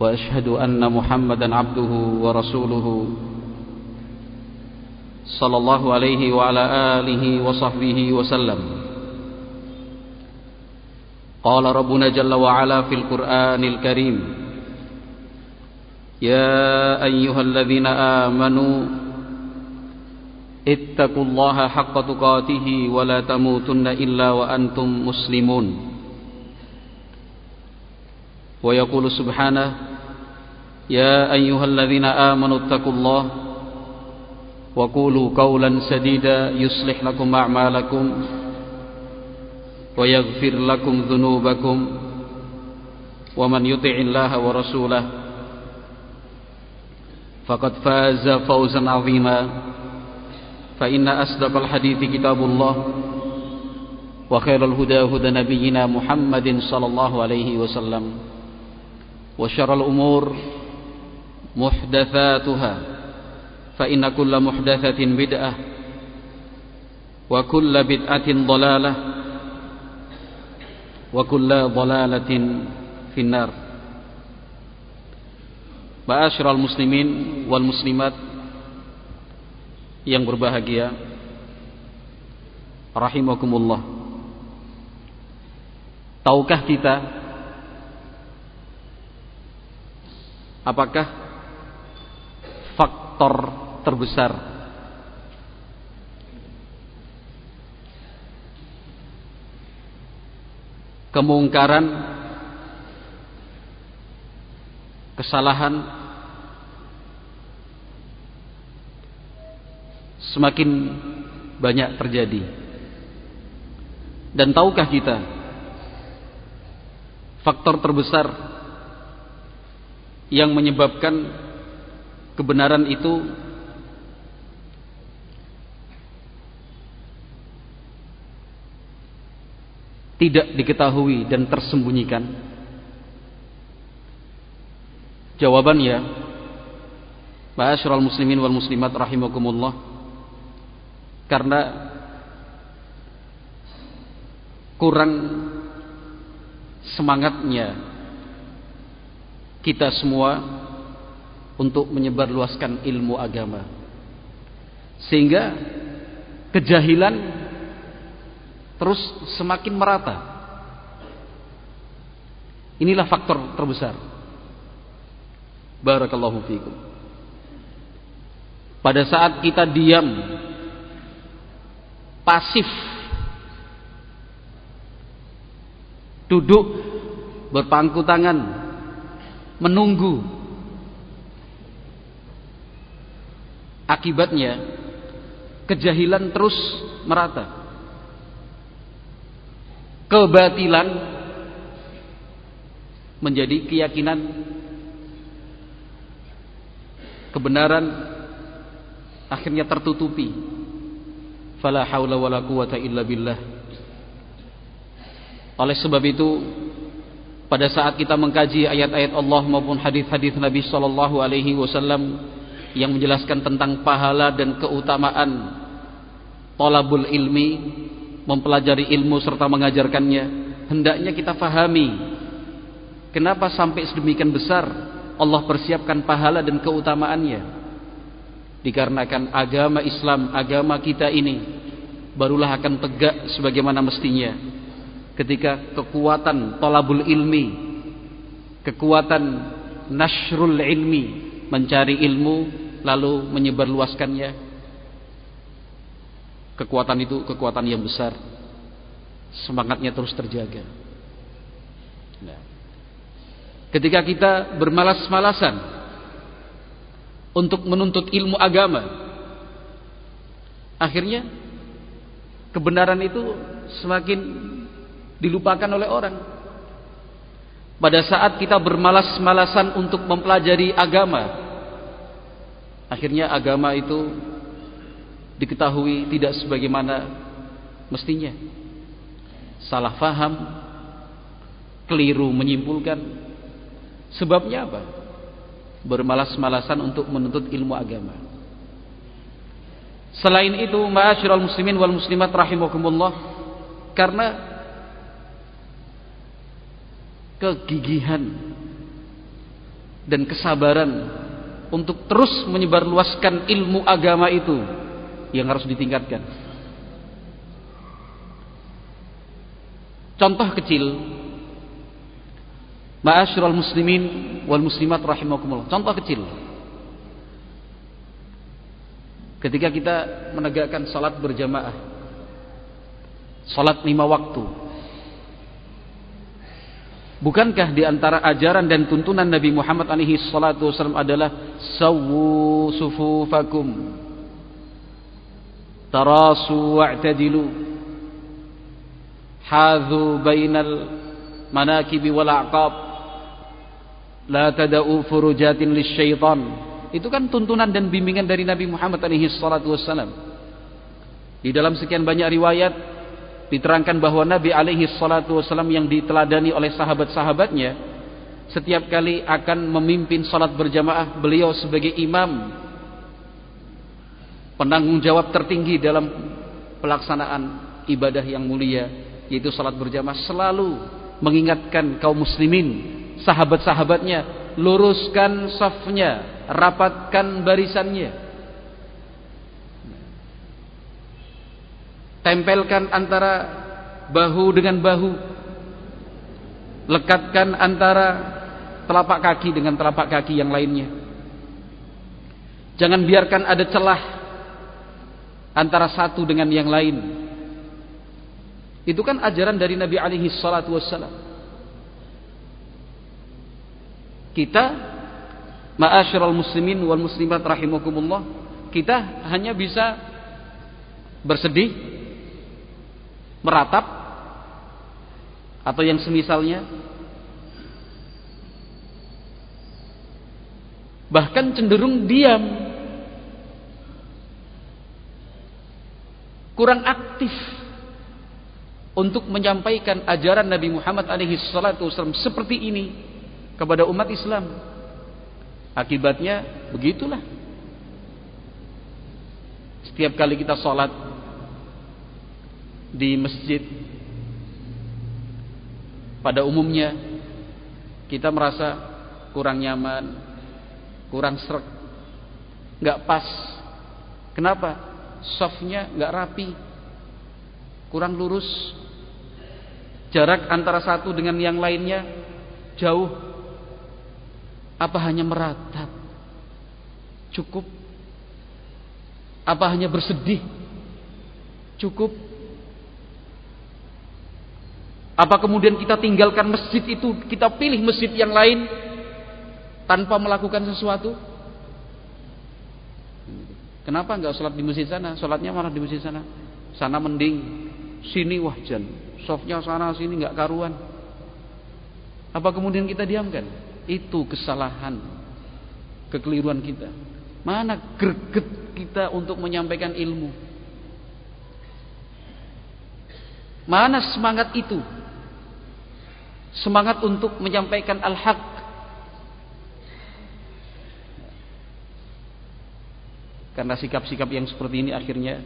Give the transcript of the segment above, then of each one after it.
وأشهد أن محمدا عبده ورسوله صلى الله عليه وعلى آله وصحبه وسلم. قال ربنا جل وعلا في القرآن الكريم يا أيها الذين آمنوا اتقوا الله حق تقاته ولا تموتن إلا وأنتم مسلمون. ويقول سبحانه يا أيها الذين آمنوا اتقوا الله وقولوا قولا سديدا يصلح لكم أعمالكم ويغفر لكم ذنوبكم ومن يطع الله ورسوله فقد فاز فوزا عظيما. فإن أصدق الحديث كتاب الله وخير الهدى هدى نبينا محمد صلى الله عليه وسلم. وشر الأمور محدثاتها فإن كل محدثة بدعة وكل بدعة ضلالة وكل ضلالة في النار Ma'asyiral muslimin wal muslimat yang berbahagia rahimakumullah Tahukah kita apakah faktor terbesar? Kemungkaran kesalahan semakin banyak terjadi. Dan tahukah kita faktor terbesar yang menyebabkan kebenaran itu tidak diketahui dan tersembunyikan. Jawabannya Ma'asyiral muslimin wal muslimat rahimakumullah. Karena kurang semangatnya kita semua untuk menyebarluaskan ilmu agama. Sehingga kejahilan terus semakin merata. Inilah faktor terbesar. Barakallahu fikum. Pada saat kita diam pasif duduk berpangku tangan menunggu. Akibatnya kejahilan terus merata. Kebatilan menjadi keyakinan kebenaran akhirnya tertutupi. Fala haula wala quwata illa billah. Oleh sebab itu pada saat kita mengkaji ayat-ayat Allah maupun hadis-hadis Nabi sallallahu alaihi wasallam yang menjelaskan tentang pahala dan keutamaan tolabul ilmi mempelajari ilmu serta mengajarkannya hendaknya kita fahami kenapa sampai sedemikian besar Allah persiapkan pahala dan keutamaannya. Dikarenakan agama Islam agama kita ini barulah akan tegak sebagaimana mestinya ketika kekuatan tolabul ilmi kekuatan nasrul ilmi mencari ilmu lalu menyebarluaskannya. Kekuatan itu kekuatan yang besar. Semangatnya terus terjaga. Nah. ketika kita bermalas-malasan untuk menuntut ilmu agama akhirnya kebenaran itu semakin dilupakan oleh orang. Pada saat kita bermalas-malasan untuk mempelajari agama akhirnya agama itu diketahui tidak sebagaimana mestinya. Salah faham keliru menyimpulkan. Sebabnya apa? Bermalas-malasan untuk menuntut ilmu agama. Selain itu ma'asyiral muslimin wal muslimat rahimakumullah karena kegigihan dan kesabaran untuk terus menyebarluaskan ilmu agama itu yang harus ditingkatkan. Contoh kecil Ma'asyiral muslimin wal muslimat rahimakumullah. Contoh kecil. Ketika kita menegakkan salat berjamaah. Salat lima waktu Bukankah di antara ajaran dan tuntunan Nabi Muhammad alaihi salatu wasallam adalah sawu sufufakum. Tarasu wa'tadilu. Hadhu bainal manakibi wal aqab. La tada'u furujatin lisyaitan. Itu kan tuntunan dan bimbingan dari Nabi Muhammad alaihi salatu wasallam di dalam sekian banyak riwayat diterangkan bahwa Nabi alaihi salatu wasallam yang diteladani oleh sahabat-sahabatnya setiap kali akan memimpin salat berjamaah beliau sebagai imam. Penanggung jawab tertinggi dalam pelaksanaan ibadah yang mulia yaitu salat berjamaah selalu mengingatkan kaum muslimin sahabat-sahabatnya luruskan safnya rapatkan barisannya tempelkan antara bahu dengan bahu. Lekatkan antara telapak kaki dengan telapak kaki yang lainnya. Jangan biarkan ada celah antara satu dengan yang lain. Itu kan ajaran dari Nabi alaihi salatu wassalam. Kita ma'asyiral muslimin wal muslimat rahimakumullah kita hanya bisa bersedih meratap atau yang semisalnya bahkan cenderung diam kurang aktif untuk menyampaikan ajaran Nabi Muhammad alaihi salatu wasallam seperti ini kepada umat Islam. Akibatnya begitulah. Setiap kali kita sholat di masjid pada umumnya kita merasa kurang nyaman, kurang serak, nggak pas. Kenapa? Softnya nggak rapi, kurang lurus. Jarak antara satu dengan yang lainnya jauh. Apa hanya meratap? Cukup. Apa hanya bersedih? Cukup apa kemudian kita tinggalkan masjid itu, kita pilih masjid yang lain tanpa melakukan sesuatu? Kenapa enggak sholat di masjid sana? Sholatnya malah di masjid sana. Sana mending, sini wahjan. Softnya sana sini enggak karuan. Apa kemudian kita diamkan? Itu kesalahan, kekeliruan kita. Mana greget kita untuk menyampaikan ilmu? Mana semangat itu? Semangat untuk menyampaikan al-haq. Karena sikap-sikap yang seperti ini akhirnya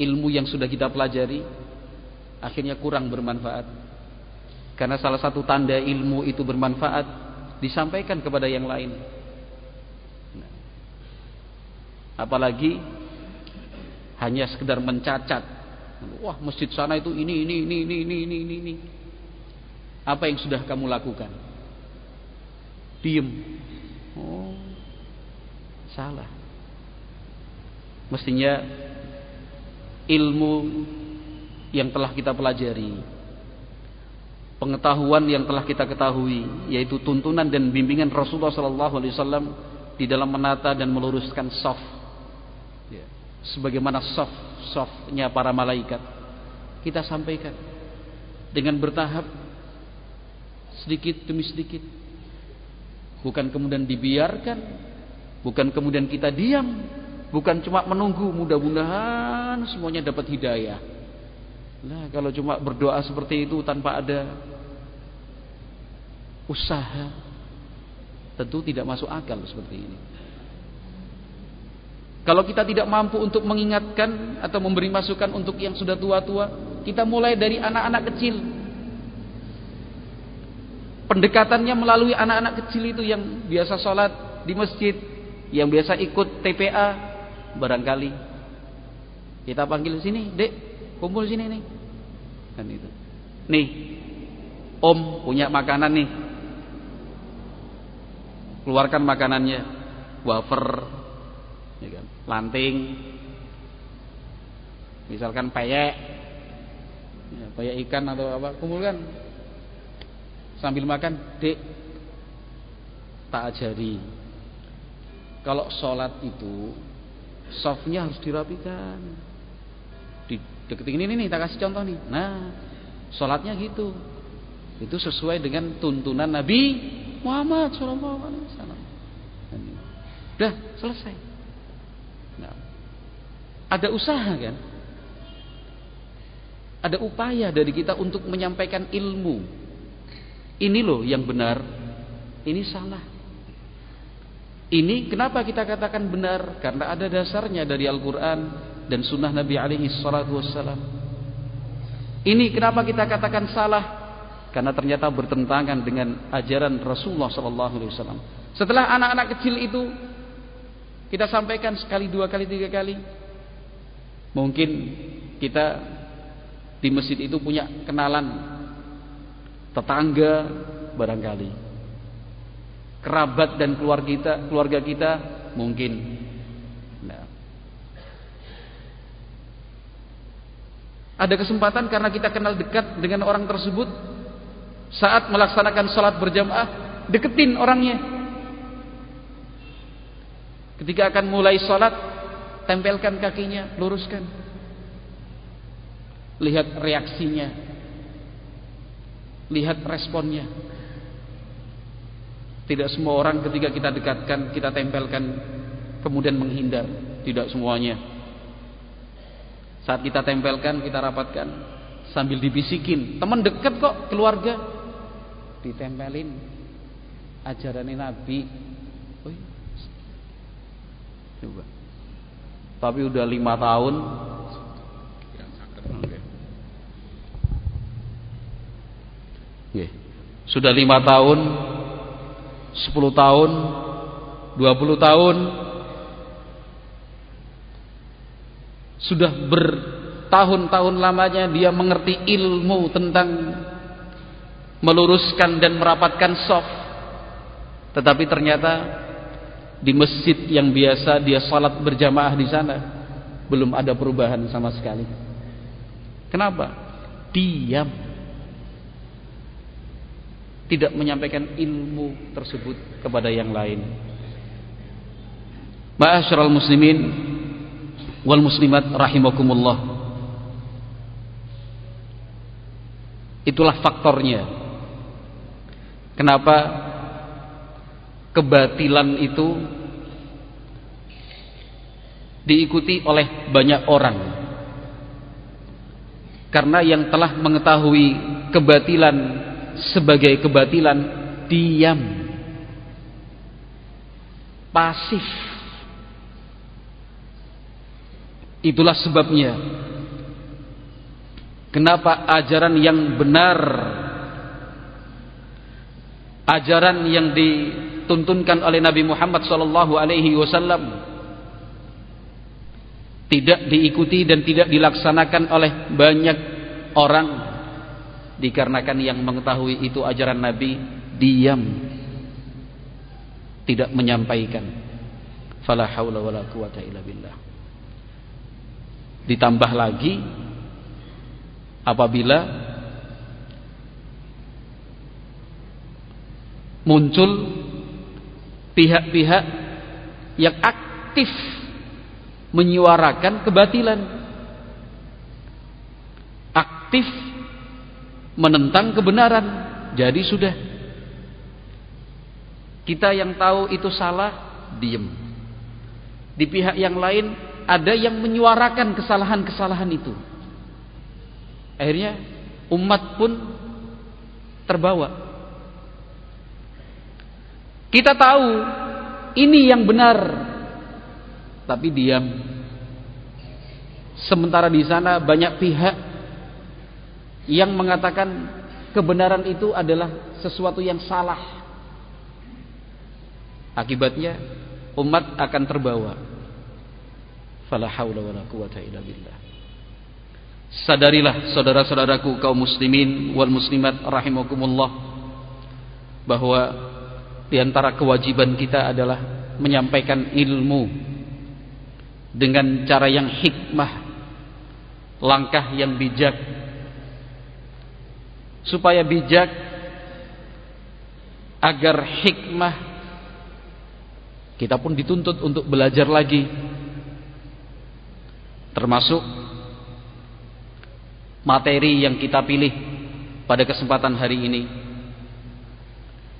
ilmu yang sudah kita pelajari akhirnya kurang bermanfaat. Karena salah satu tanda ilmu itu bermanfaat disampaikan kepada yang lain. Apalagi hanya sekedar mencacat wah masjid sana itu ini ini ini ini ini ini ini apa yang sudah kamu lakukan? Diem. Oh, salah. Mestinya ilmu yang telah kita pelajari, pengetahuan yang telah kita ketahui, yaitu tuntunan dan bimbingan Rasulullah Sallallahu Alaihi Wasallam di dalam menata dan meluruskan soft, ya. sebagaimana soft softnya para malaikat, kita sampaikan dengan bertahap sedikit demi sedikit. Bukan kemudian dibiarkan, bukan kemudian kita diam, bukan cuma menunggu mudah-mudahan semuanya dapat hidayah. Nah, kalau cuma berdoa seperti itu tanpa ada usaha, tentu tidak masuk akal seperti ini. Kalau kita tidak mampu untuk mengingatkan atau memberi masukan untuk yang sudah tua-tua, kita mulai dari anak-anak kecil. Pendekatannya melalui anak-anak kecil itu yang biasa sholat di masjid, yang biasa ikut TPA, barangkali. Kita panggil sini, dek, kumpul sini nih. Kan itu. Nih, om punya makanan nih. Keluarkan makanannya, wafer, ya kan? Lanting. Misalkan peyek. Ya, ikan atau apa kumpulkan. Sambil makan dek tak ajari. Kalau sholat itu softnya harus dirapikan. Di deket ini nih tak kasih contoh nih. Nah sholatnya gitu. Itu sesuai dengan tuntunan Nabi Muhammad Shallallahu Alaihi Wasallam. Selesai. Ada usaha kan? Ada upaya dari kita untuk menyampaikan ilmu. Ini loh yang benar, ini salah. Ini kenapa kita katakan benar? Karena ada dasarnya dari Al-Quran dan Sunnah Nabi alaihi salatu. Ini kenapa kita katakan salah? Karena ternyata bertentangan dengan ajaran Rasulullah sallallahu alaihi wasallam. Setelah anak-anak kecil itu kita sampaikan sekali, dua kali, tiga kali, Mungkin kita di masjid itu punya kenalan tetangga barangkali. Kerabat dan keluarga kita, keluarga kita mungkin. Nah. Ada kesempatan karena kita kenal dekat dengan orang tersebut saat melaksanakan sholat berjamaah deketin orangnya. Ketika akan mulai sholat tempelkan kakinya, luruskan. Lihat reaksinya. Lihat responnya. Tidak semua orang ketika kita dekatkan, kita tempelkan, kemudian menghindar. Tidak semuanya. Saat kita tempelkan, kita rapatkan, sambil dibisikin. Teman dekat kok, keluarga. Ditempelin. Ajaran Nabi. Coba. Tapi udah lima tahun. Sudah lima tahun sepuluh tahun dua puluh tahun. Sudah bertahun-tahun lamanya dia mengerti ilmu tentang meluruskan dan merapatkan soft. Tetapi ternyata di masjid yang biasa dia salat berjamaah di sana belum ada perubahan sama sekali. Kenapa? Diam. Tidak menyampaikan ilmu tersebut kepada yang lain. Ma'asyiral muslimin wal muslimat rahimakumullah. Itulah faktornya. Kenapa kebatilan itu diikuti oleh banyak orang. Karena yang telah mengetahui kebatilan sebagai kebatilan diam. Pasif. Itulah sebabnya. Kenapa ajaran yang benar ajaran yang di dituntunkan oleh Nabi Muhammad sallallahu alaihi wasallam tidak diikuti dan tidak dilaksanakan oleh banyak orang dikarenakan yang mengetahui itu ajaran Nabi diam tidak menyampaikan. Fala haula ditambah lagi apabila muncul pihak-pihak yang aktif menyuarakan kebatilan aktif menentang kebenaran jadi sudah. Kita yang tahu itu salah, diem. Di pihak yang lain ada yang menyuarakan kesalahan-kesalahan itu. Akhirnya umat pun terbawa. Kita tahu ini yang benar, tapi diam. Sementara di sana banyak pihak yang mengatakan kebenaran itu adalah sesuatu yang salah. Akibatnya umat akan terbawa. Fala haula wala quwata illa billah. Sadarilah saudara-saudaraku kaum muslimin wal muslimat rahimakumullah bahwa di antara kewajiban kita adalah menyampaikan ilmu dengan cara yang hikmah, langkah yang bijak. Supaya bijak agar hikmah kita pun dituntut untuk belajar lagi. Termasuk materi yang kita pilih pada kesempatan hari ini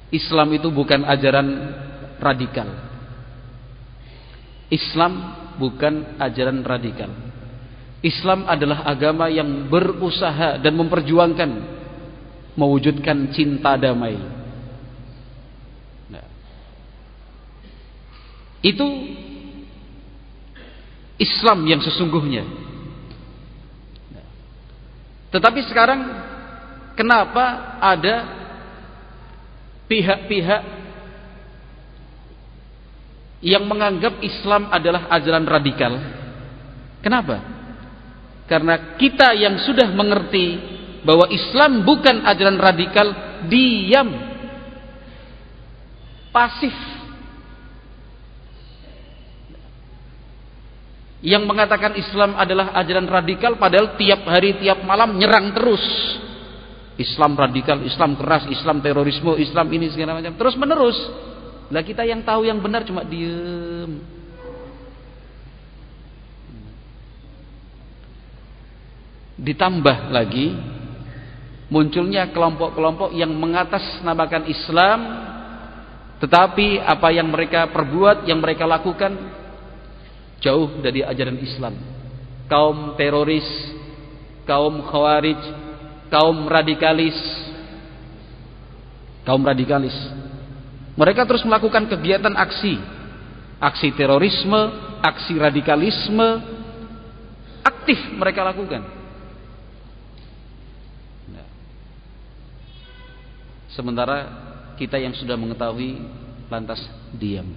Islam itu bukan ajaran radikal Islam bukan ajaran radikal Islam adalah agama yang berusaha dan memperjuangkan mewujudkan cinta damai. Nah. Itu Islam yang sesungguhnya. Nah. Tetapi sekarang kenapa ada pihak-pihak yang menganggap Islam adalah ajaran radikal? Kenapa? Karena kita yang sudah mengerti bahwa Islam bukan ajaran radikal, diam, pasif. Yang mengatakan Islam adalah ajaran radikal padahal tiap hari tiap malam nyerang terus. Islam radikal, Islam keras, Islam terorisme, Islam ini segala macam. Terus menerus. Lah kita yang tahu yang benar cuma diem. Ditambah lagi munculnya kelompok-kelompok yang mengatasnamakan Islam tetapi apa yang mereka perbuat, yang mereka lakukan jauh dari ajaran Islam. Kaum teroris, kaum khawarij, kaum radikalis. Kaum radikalis. Mereka terus melakukan kegiatan aksi. Aksi terorisme, aksi radikalisme aktif mereka lakukan. Sementara kita yang sudah mengetahui lantas diam.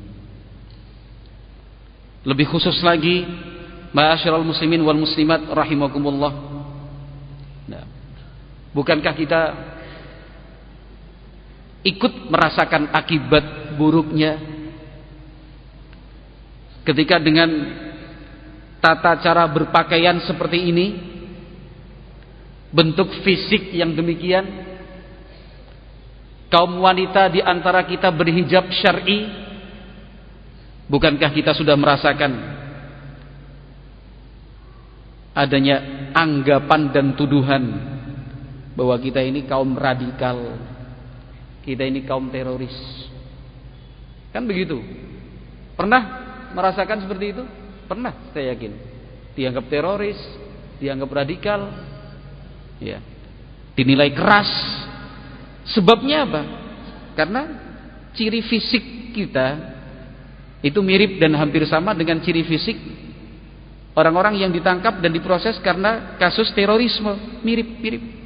Lebih khusus lagi, ma'asyiral muslimin wal muslimat rahimakumullah. Bukankah kita ikut merasakan akibat buruknya? Ketika dengan tata cara berpakaian seperti ini bentuk fisik yang demikian kaum wanita di antara kita berhijab syar'i bukankah kita sudah merasakan adanya anggapan dan tuduhan bahwa kita ini kaum radikal kita ini kaum teroris. Kan begitu? Pernah merasakan seperti itu? Pernah saya yakin. Dianggap teroris dianggap radikal ya dinilai keras. Sebabnya apa? Karena ciri fisik kita itu mirip dan hampir sama dengan ciri fisik orang-orang yang ditangkap dan diproses karena kasus terorisme, mirip-mirip.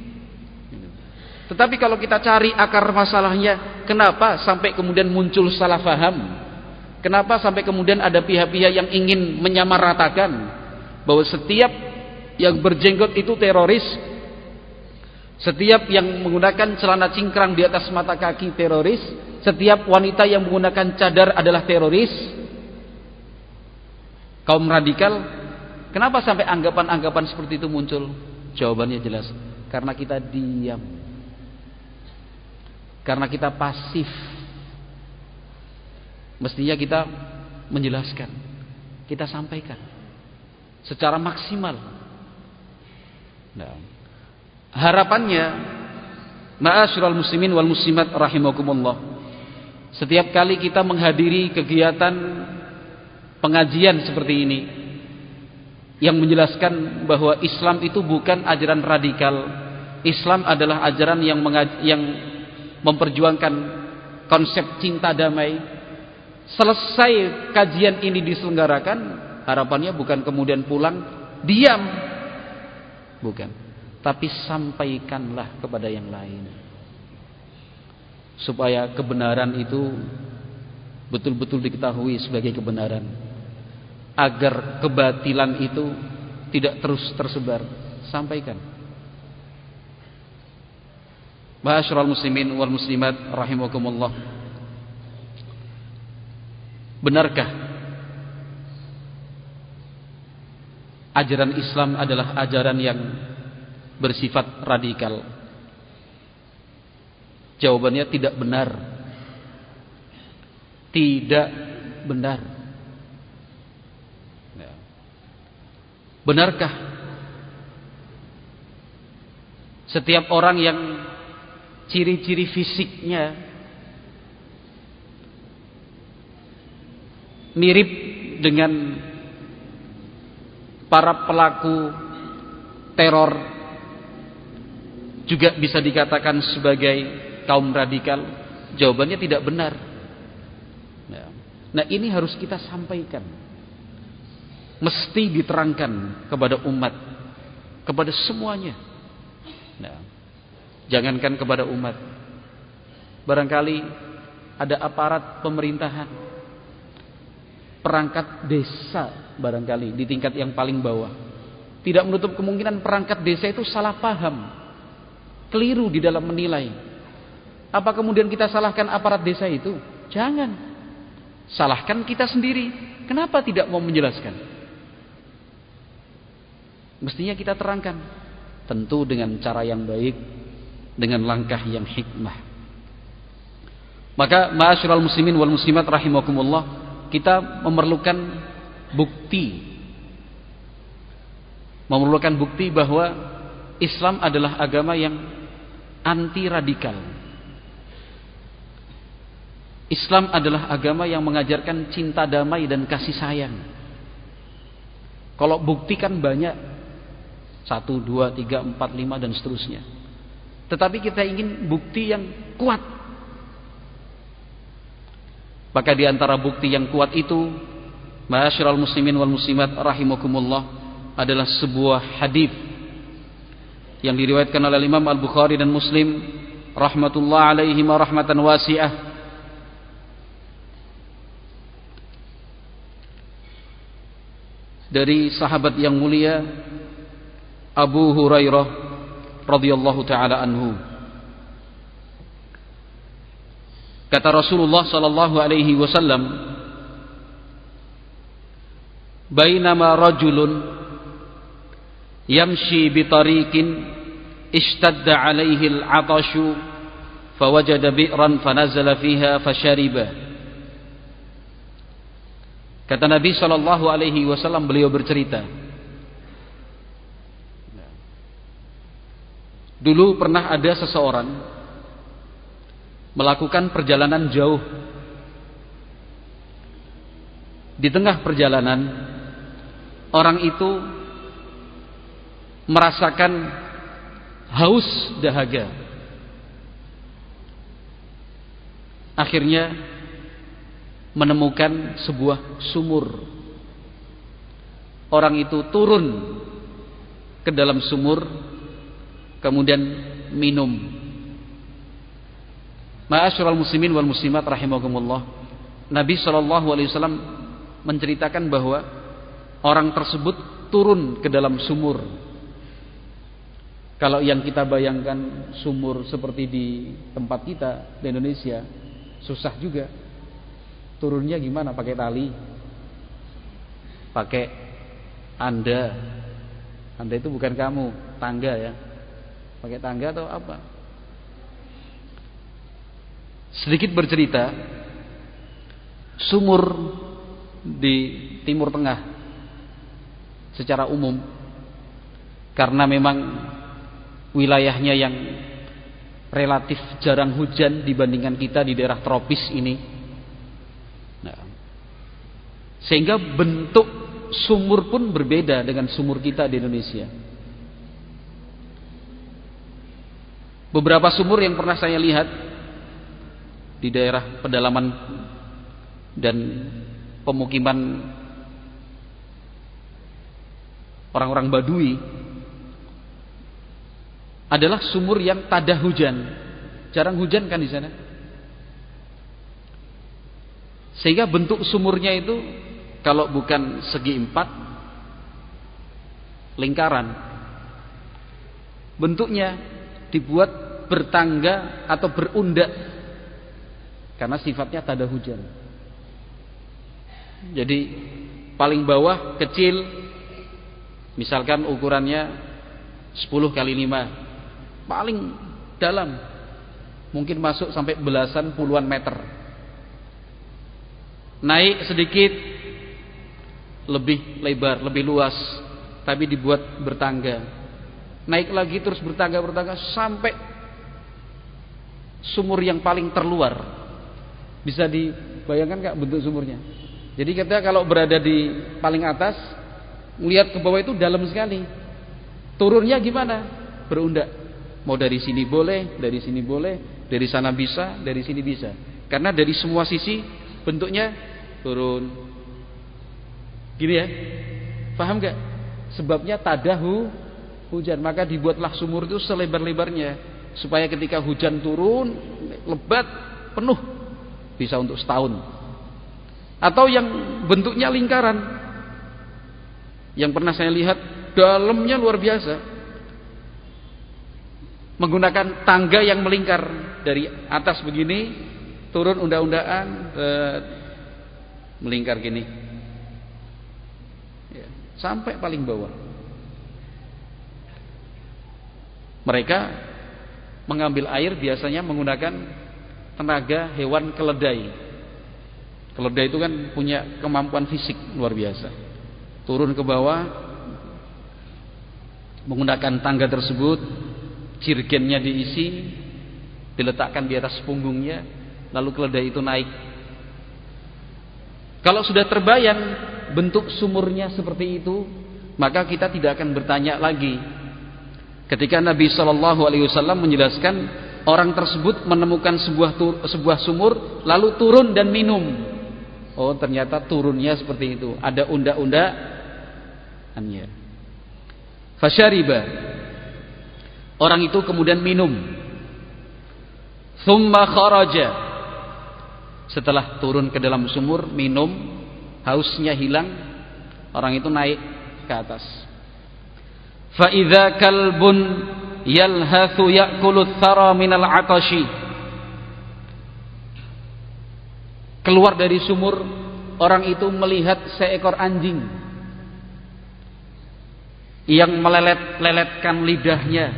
Tetapi kalau kita cari akar masalahnya, kenapa sampai kemudian muncul salah faham? Kenapa sampai kemudian ada pihak-pihak yang ingin menyamaratakan bahwa setiap yang berjenggot itu teroris, setiap yang menggunakan celana cingkrang di atas mata kaki teroris, setiap wanita yang menggunakan cadar adalah teroris. Kaum radikal, kenapa sampai anggapan-anggapan seperti itu muncul? Jawabannya jelas, karena kita diam. Karena kita pasif. Mestinya kita menjelaskan, kita sampaikan secara maksimal. Nah, harapannya Ma'asyiral muslimin wal muslimat rahimakumullah. Setiap kali kita menghadiri kegiatan pengajian seperti ini yang menjelaskan bahwa Islam itu bukan ajaran radikal. Islam adalah ajaran yang yang memperjuangkan konsep cinta damai. Selesai kajian ini diselenggarakan, harapannya bukan kemudian pulang diam. Bukan. Tapi sampaikanlah kepada yang lain. Supaya kebenaran itu betul-betul diketahui sebagai kebenaran. Agar kebatilan itu tidak terus tersebar. Sampaikan. Ma'asyiral muslimin wal muslimat rahimakumullah. Benarkah ajaran Islam adalah ajaran yang bersifat radikal? Jawabannya tidak benar. Tidak benar. Ya. Benarkah setiap orang yang ciri-ciri fisiknya mirip dengan para pelaku teror juga bisa dikatakan sebagai kaum radikal? Jawabannya tidak benar. Ya. Nah ini harus kita sampaikan. Mesti diterangkan kepada umat. Kepada semuanya. Nah, jangankan kepada umat. Barangkali ada aparat pemerintahan. Perangkat desa barangkali di tingkat yang paling bawah. Tidak menutup kemungkinan perangkat desa itu salah paham. Keliru di dalam menilai apa kemudian kita salahkan aparat desa itu? Jangan. Salahkan kita sendiri. Kenapa tidak mau menjelaskan? Mestinya kita terangkan. Tentu dengan cara yang baik, dengan langkah yang hikmah. Maka ma'asyiral muslimin wal muslimat rahimakumullah, kita memerlukan bukti. Memerlukan bukti bahwa Islam adalah agama yang anti radikal Islam adalah agama yang mengajarkan cinta damai dan kasih sayang. Kalau bukti kan banyak. Satu, dua, tiga, empat, lima, dan seterusnya. Tetapi kita ingin bukti yang kuat. Maka di antara bukti yang kuat itu, Ma'asyiral muslimin wal muslimat rahimakumullah adalah sebuah hadis yang diriwayatkan oleh Imam Al-Bukhari dan Muslim rahmatullah alaihi rahmatan wasi'ah dari sahabat yang mulia Abu Hurairah radhiyallahu taala anhu kata Rasulullah sallallahu alaihi wasallam bainama rajulun yamshi bi tariqin ishtadda alaihi al-'atashu fawajada bi'ran fanazala fiha fashariba Kata Nabi Shallallahu Alaihi Wasallam beliau bercerita. Dulu pernah ada seseorang melakukan perjalanan jauh. Di tengah perjalanan, orang itu merasakan haus dahaga. Akhirnya menemukan sebuah sumur. Orang itu turun ke dalam sumur kemudian minum. Ma'asyiral muslimin wal muslimat rahimakumullah. Nabi sallallahu alaihi wasallam menceritakan bahwa orang tersebut turun ke dalam sumur. Kalau yang kita bayangkan sumur seperti di tempat kita di Indonesia susah juga Turunnya gimana? Pakai tali? Pakai anda? Anda itu bukan kamu, tangga ya. Pakai tangga atau apa? Sedikit bercerita, sumur di Timur Tengah secara umum karena memang wilayahnya yang relatif jarang hujan dibandingkan kita di daerah tropis ini. Nah, sehingga bentuk sumur pun berbeda dengan sumur kita di Indonesia. Beberapa sumur yang pernah saya lihat di daerah pedalaman dan pemukiman orang-orang Badui adalah sumur yang tada hujan. Jarang hujan kan di sana. Sehingga bentuk sumurnya itu kalau bukan segi empat lingkaran. Bentuknya dibuat bertangga atau berundak karena sifatnya tada hujan. Jadi paling bawah kecil misalkan ukurannya 10 kali 5 paling dalam mungkin masuk sampai belasan puluhan meter naik sedikit lebih lebar lebih luas tapi dibuat bertangga naik lagi terus bertangga bertangga sampai sumur yang paling terluar bisa dibayangkan nggak bentuk sumurnya jadi kita kalau berada di paling atas, melihat ke bawah itu dalam sekali. Turunnya gimana? Berundak. Mau dari sini boleh, dari sini boleh, dari sana bisa, dari sini bisa. Karena dari semua sisi bentuknya turun. Gini ya. Paham gak? Sebabnya tadahu hujan. Maka dibuatlah sumur itu selebar-lebarnya. Supaya ketika hujan turun, lebat, penuh. Bisa untuk setahun. Atau yang bentuknya lingkaran. Yang pernah saya lihat dalamnya luar biasa. Menggunakan tangga yang melingkar. Dari atas begini turun unda-undaan melingkar gini. Ya, sampai paling bawah. Mereka mengambil air biasanya menggunakan tenaga hewan keledai Keledai itu kan punya kemampuan fisik luar biasa. Turun ke bawah menggunakan tangga tersebut, jirgennya diisi, diletakkan di atas punggungnya, lalu keledai itu naik. Kalau sudah terbayang bentuk sumurnya seperti itu, maka kita tidak akan bertanya lagi. Ketika Nabi Shallallahu Alaihi Wasallam menjelaskan orang tersebut menemukan sebuah sebuah sumur, lalu turun dan minum. Oh ternyata turunnya seperti itu. Ada unda-unda Anya. Fasyariba. Orang itu kemudian minum. Thumma kharaja. Setelah turun ke dalam sumur, minum, hausnya hilang, orang itu naik ke atas. Fa kalbun yalhathu ya'kulu thara minal 'atashi. keluar dari sumur orang itu melihat seekor anjing yang melelet-leletkan lidahnya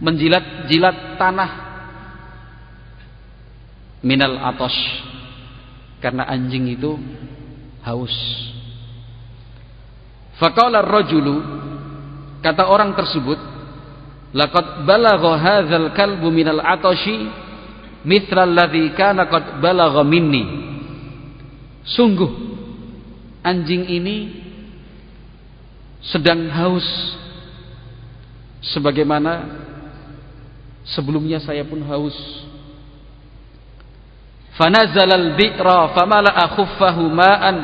menjilat-jilat tanah minal atos karena anjing itu haus faqala rajulu kata orang tersebut laqad balagha hadzal kalbu minal atashi mithral ladzi kana qad balagha minni. Sungguh anjing ini sedang haus. Sebagaimana sebelumnya saya pun haus. Fanazala al-bi'ra famala'a khuffahu ma'an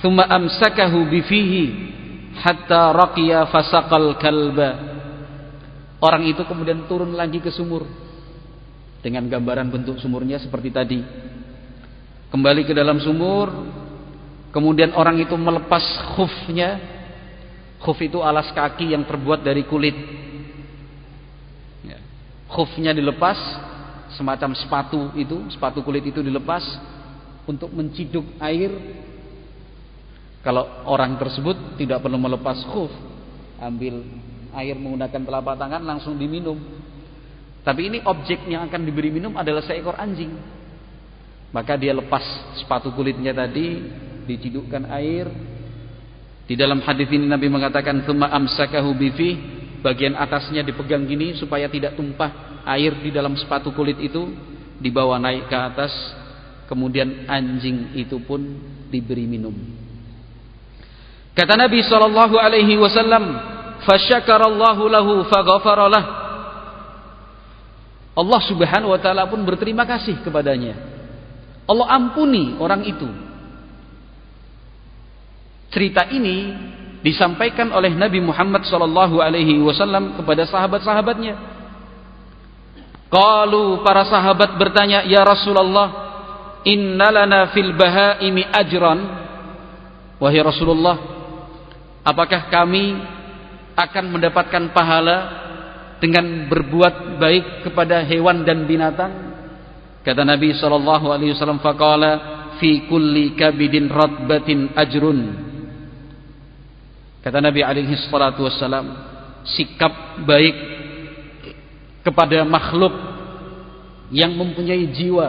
thumma amsakahu bifihi hatta raqiya fasaqal kalba orang itu kemudian turun lagi ke sumur dengan gambaran bentuk sumurnya seperti tadi. Kembali ke dalam sumur, kemudian orang itu melepas khufnya. Khuf itu alas kaki yang terbuat dari kulit. Ya. Khufnya dilepas, semacam sepatu itu, sepatu kulit itu dilepas untuk menciduk air. Kalau orang tersebut tidak perlu melepas khuf, ambil air menggunakan telapak tangan langsung diminum tapi ini objek yang akan diberi minum adalah seekor anjing. Maka dia lepas sepatu kulitnya tadi, dicidukkan air. Di dalam hadis ini Nabi mengatakan, "Tsumma amsakahu bifi," bagian atasnya dipegang gini supaya tidak tumpah air di dalam sepatu kulit itu dibawa naik ke atas kemudian anjing itu pun diberi minum kata Nabi sallallahu alaihi wasallam fasyakarallahu lahu faghafaralah Allah Subhanahu wa taala pun berterima kasih kepadanya Allah ampuni orang itu cerita ini disampaikan oleh Nabi Muhammad sallallahu alaihi wasallam kepada sahabat-sahabatnya. Qalu para sahabat bertanya, "Ya Rasulullah, innalana fil bahaimi ajran?" Wahai Rasulullah, apakah kami akan mendapatkan pahala dengan berbuat baik kepada hewan dan binatang? Kata Nabi sallallahu alaihi wasallam, "Faqala fi kulli kabidin ratbatin ajrun." Kata Nabi alaihi salatu wassalam, sikap baik kepada makhluk yang mempunyai jiwa,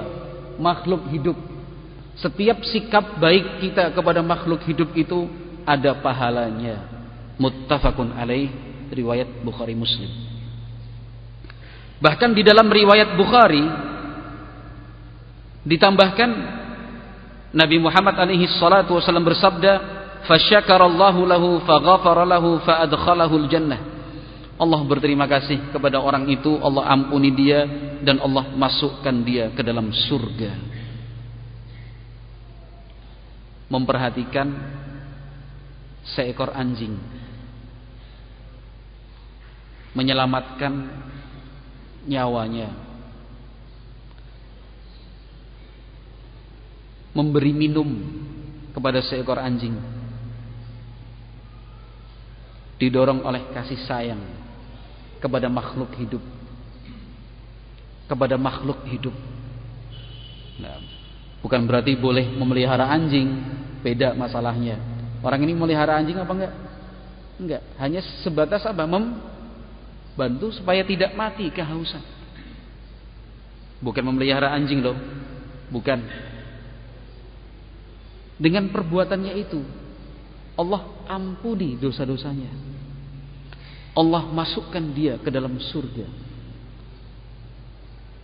makhluk hidup. Setiap sikap baik kita kepada makhluk hidup itu ada pahalanya. Muttafaqun alaih riwayat Bukhari Muslim. Bahkan di dalam riwayat Bukhari ditambahkan Nabi Muhammad alaihi salatu wasallam bersabda fasyakarallahu lahu faghafara lahu faadkhalahu jannah Allah berterima kasih kepada orang itu Allah ampuni dia dan Allah masukkan dia ke dalam surga memperhatikan seekor anjing menyelamatkan nyawanya memberi minum kepada seekor anjing didorong oleh kasih sayang kepada makhluk hidup kepada makhluk hidup. Nah, bukan berarti boleh memelihara anjing beda masalahnya orang ini memelihara anjing apa enggak? Enggak. Hanya sebatas apa? Membantu supaya tidak mati kehausan. Bukan memelihara anjing loh. Bukan. Dengan perbuatannya itu Allah ampuni dosa-dosanya. Allah masukkan dia ke dalam surga.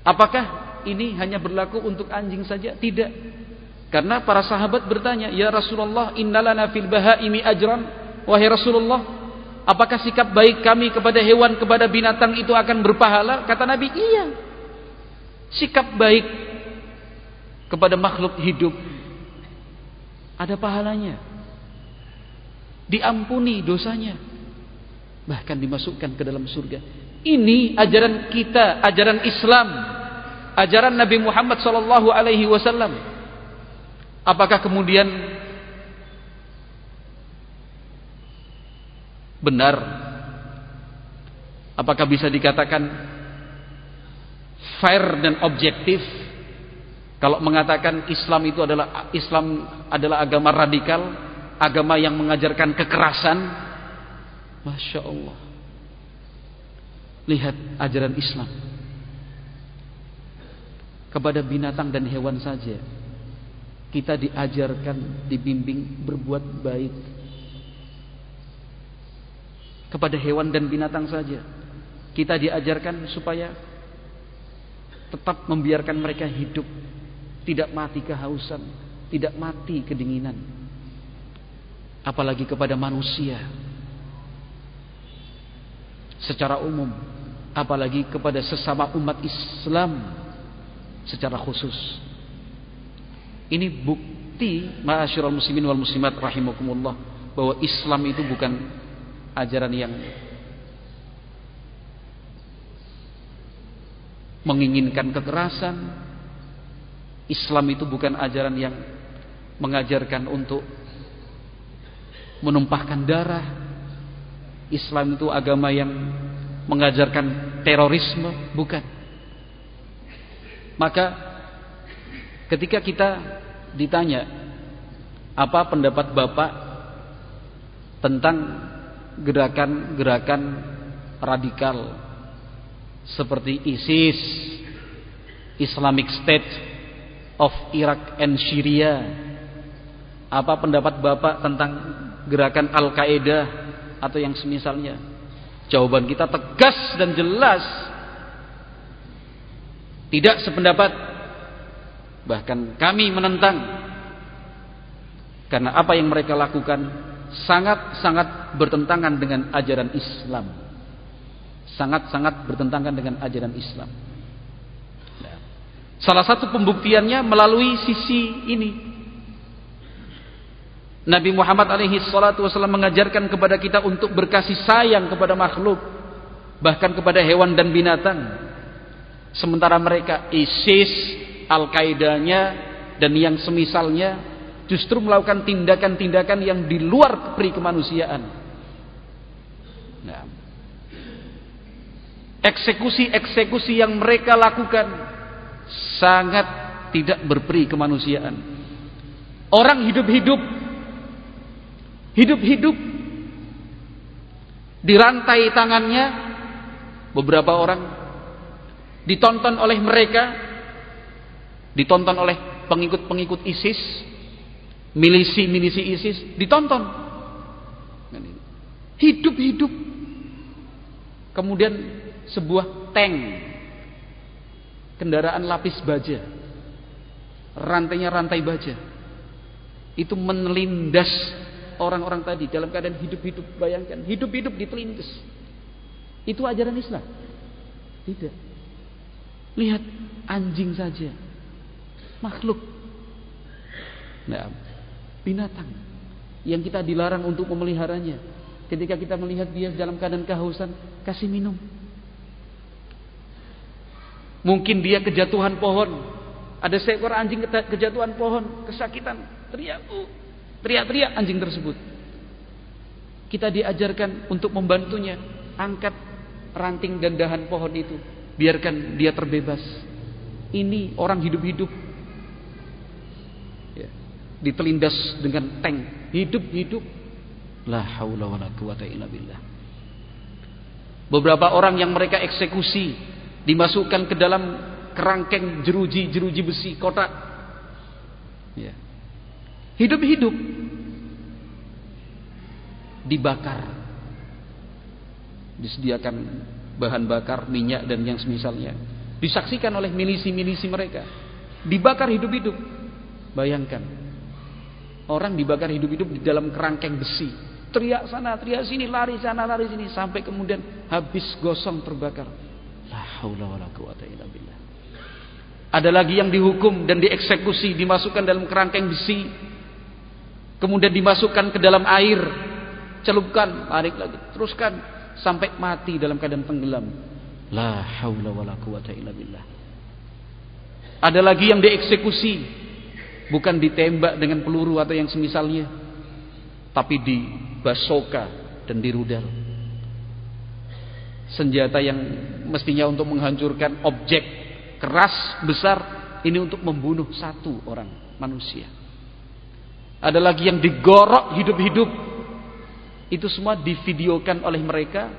Apakah ini hanya berlaku untuk anjing saja? Tidak. Karena para sahabat bertanya, "Ya Rasulullah, innalana fil bahaimi ajran?" Wahai Rasulullah, apakah sikap baik kami kepada hewan, kepada binatang itu akan berpahala? Kata Nabi, "Iya." Sikap baik kepada makhluk hidup ada pahalanya. Diampuni dosanya bahkan dimasukkan ke dalam surga. Ini ajaran kita, ajaran Islam, ajaran Nabi Muhammad sallallahu alaihi wasallam. Apakah kemudian benar? Apakah bisa dikatakan fair dan objektif kalau mengatakan Islam itu adalah Islam adalah agama radikal, agama yang mengajarkan kekerasan, Masya Allah. Lihat ajaran Islam. Kepada binatang dan hewan saja. Kita diajarkan, dibimbing berbuat baik. Kepada hewan dan binatang saja. Kita diajarkan supaya tetap membiarkan mereka hidup. Tidak mati kehausan. Tidak mati kedinginan. Apalagi kepada manusia secara umum apalagi kepada sesama umat Islam secara khusus ini bukti ma'asyiral muslimin wal muslimat rahimakumullah bahwa Islam itu bukan ajaran yang menginginkan kekerasan Islam itu bukan ajaran yang mengajarkan untuk menumpahkan darah Islam itu agama yang mengajarkan terorisme, bukan. Maka ketika kita ditanya apa pendapat Bapak tentang gerakan-gerakan radikal seperti ISIS, Islamic State of Iraq and Syria. Apa pendapat Bapak tentang gerakan Al-Qaeda atau yang semisalnya. Jawaban kita tegas dan jelas. Tidak sependapat. Bahkan kami menentang. Karena apa yang mereka lakukan sangat-sangat bertentangan dengan ajaran Islam. Sangat-sangat bertentangan dengan ajaran Islam. Nah, salah satu pembuktiannya melalui sisi ini. Nabi Muhammad alaihi salatu wasallam mengajarkan kepada kita untuk berkasih sayang kepada makhluk, bahkan kepada hewan dan binatang. Sementara mereka ISIS, Al-Qaedanya dan yang semisalnya justru melakukan tindakan-tindakan yang di luar peri kemanusiaan. Nah, eksekusi-eksekusi yang mereka lakukan sangat tidak berperi kemanusiaan. Orang hidup-hidup hidup-hidup dirantai tangannya beberapa orang ditonton oleh mereka ditonton oleh pengikut-pengikut ISIS milisi-milisi ISIS ditonton. Hidup-hidup. Kemudian sebuah tank kendaraan lapis baja rantainya rantai baja itu menelindas orang-orang tadi dalam keadaan hidup-hidup. Bayangkan hidup-hidup ditelintas itu ajaran Islam? Tidak. Lihat anjing saja makhluk nah, binatang yang kita dilarang untuk memeliharanya ketika kita melihat dia dalam keadaan kehausan kasih minum mungkin dia kejatuhan pohon ada seekor anjing kejatuhan pohon kesakitan teriak Teriak-teriak anjing tersebut. Kita diajarkan untuk membantunya. Angkat ranting dan dahan pohon itu. Biarkan dia terbebas. Ini orang hidup-hidup. Ditelindas dengan tank. Hidup-hidup. La haula wa la quwata illa billah. Beberapa orang yang mereka eksekusi. Dimasukkan ke dalam kerangkeng jeruji-jeruji besi kotak. Ya hidup-hidup dibakar disediakan bahan bakar minyak dan yang semisalnya disaksikan oleh milisi-milisi mereka dibakar hidup-hidup bayangkan orang dibakar hidup-hidup di dalam kerangkeng besi. Teriak sana teriak sini lari sana lari sini sampai kemudian habis gosong terbakar. La haula wala quwata illa billah. Ada lagi yang dihukum dan dieksekusi dimasukkan dalam kerangkeng besi. Kemudian dimasukkan ke dalam air, celupkan, tarik lagi, teruskan sampai mati dalam keadaan tenggelam. La haula wala quwata illa billah. Ada lagi yang dieksekusi, bukan ditembak dengan peluru atau yang semisalnya, tapi dibasoka dan dirudal. Senjata yang mestinya untuk menghancurkan objek keras besar ini untuk membunuh satu orang manusia. Ada lagi yang digorok hidup-hidup. Itu semua divideokan oleh mereka,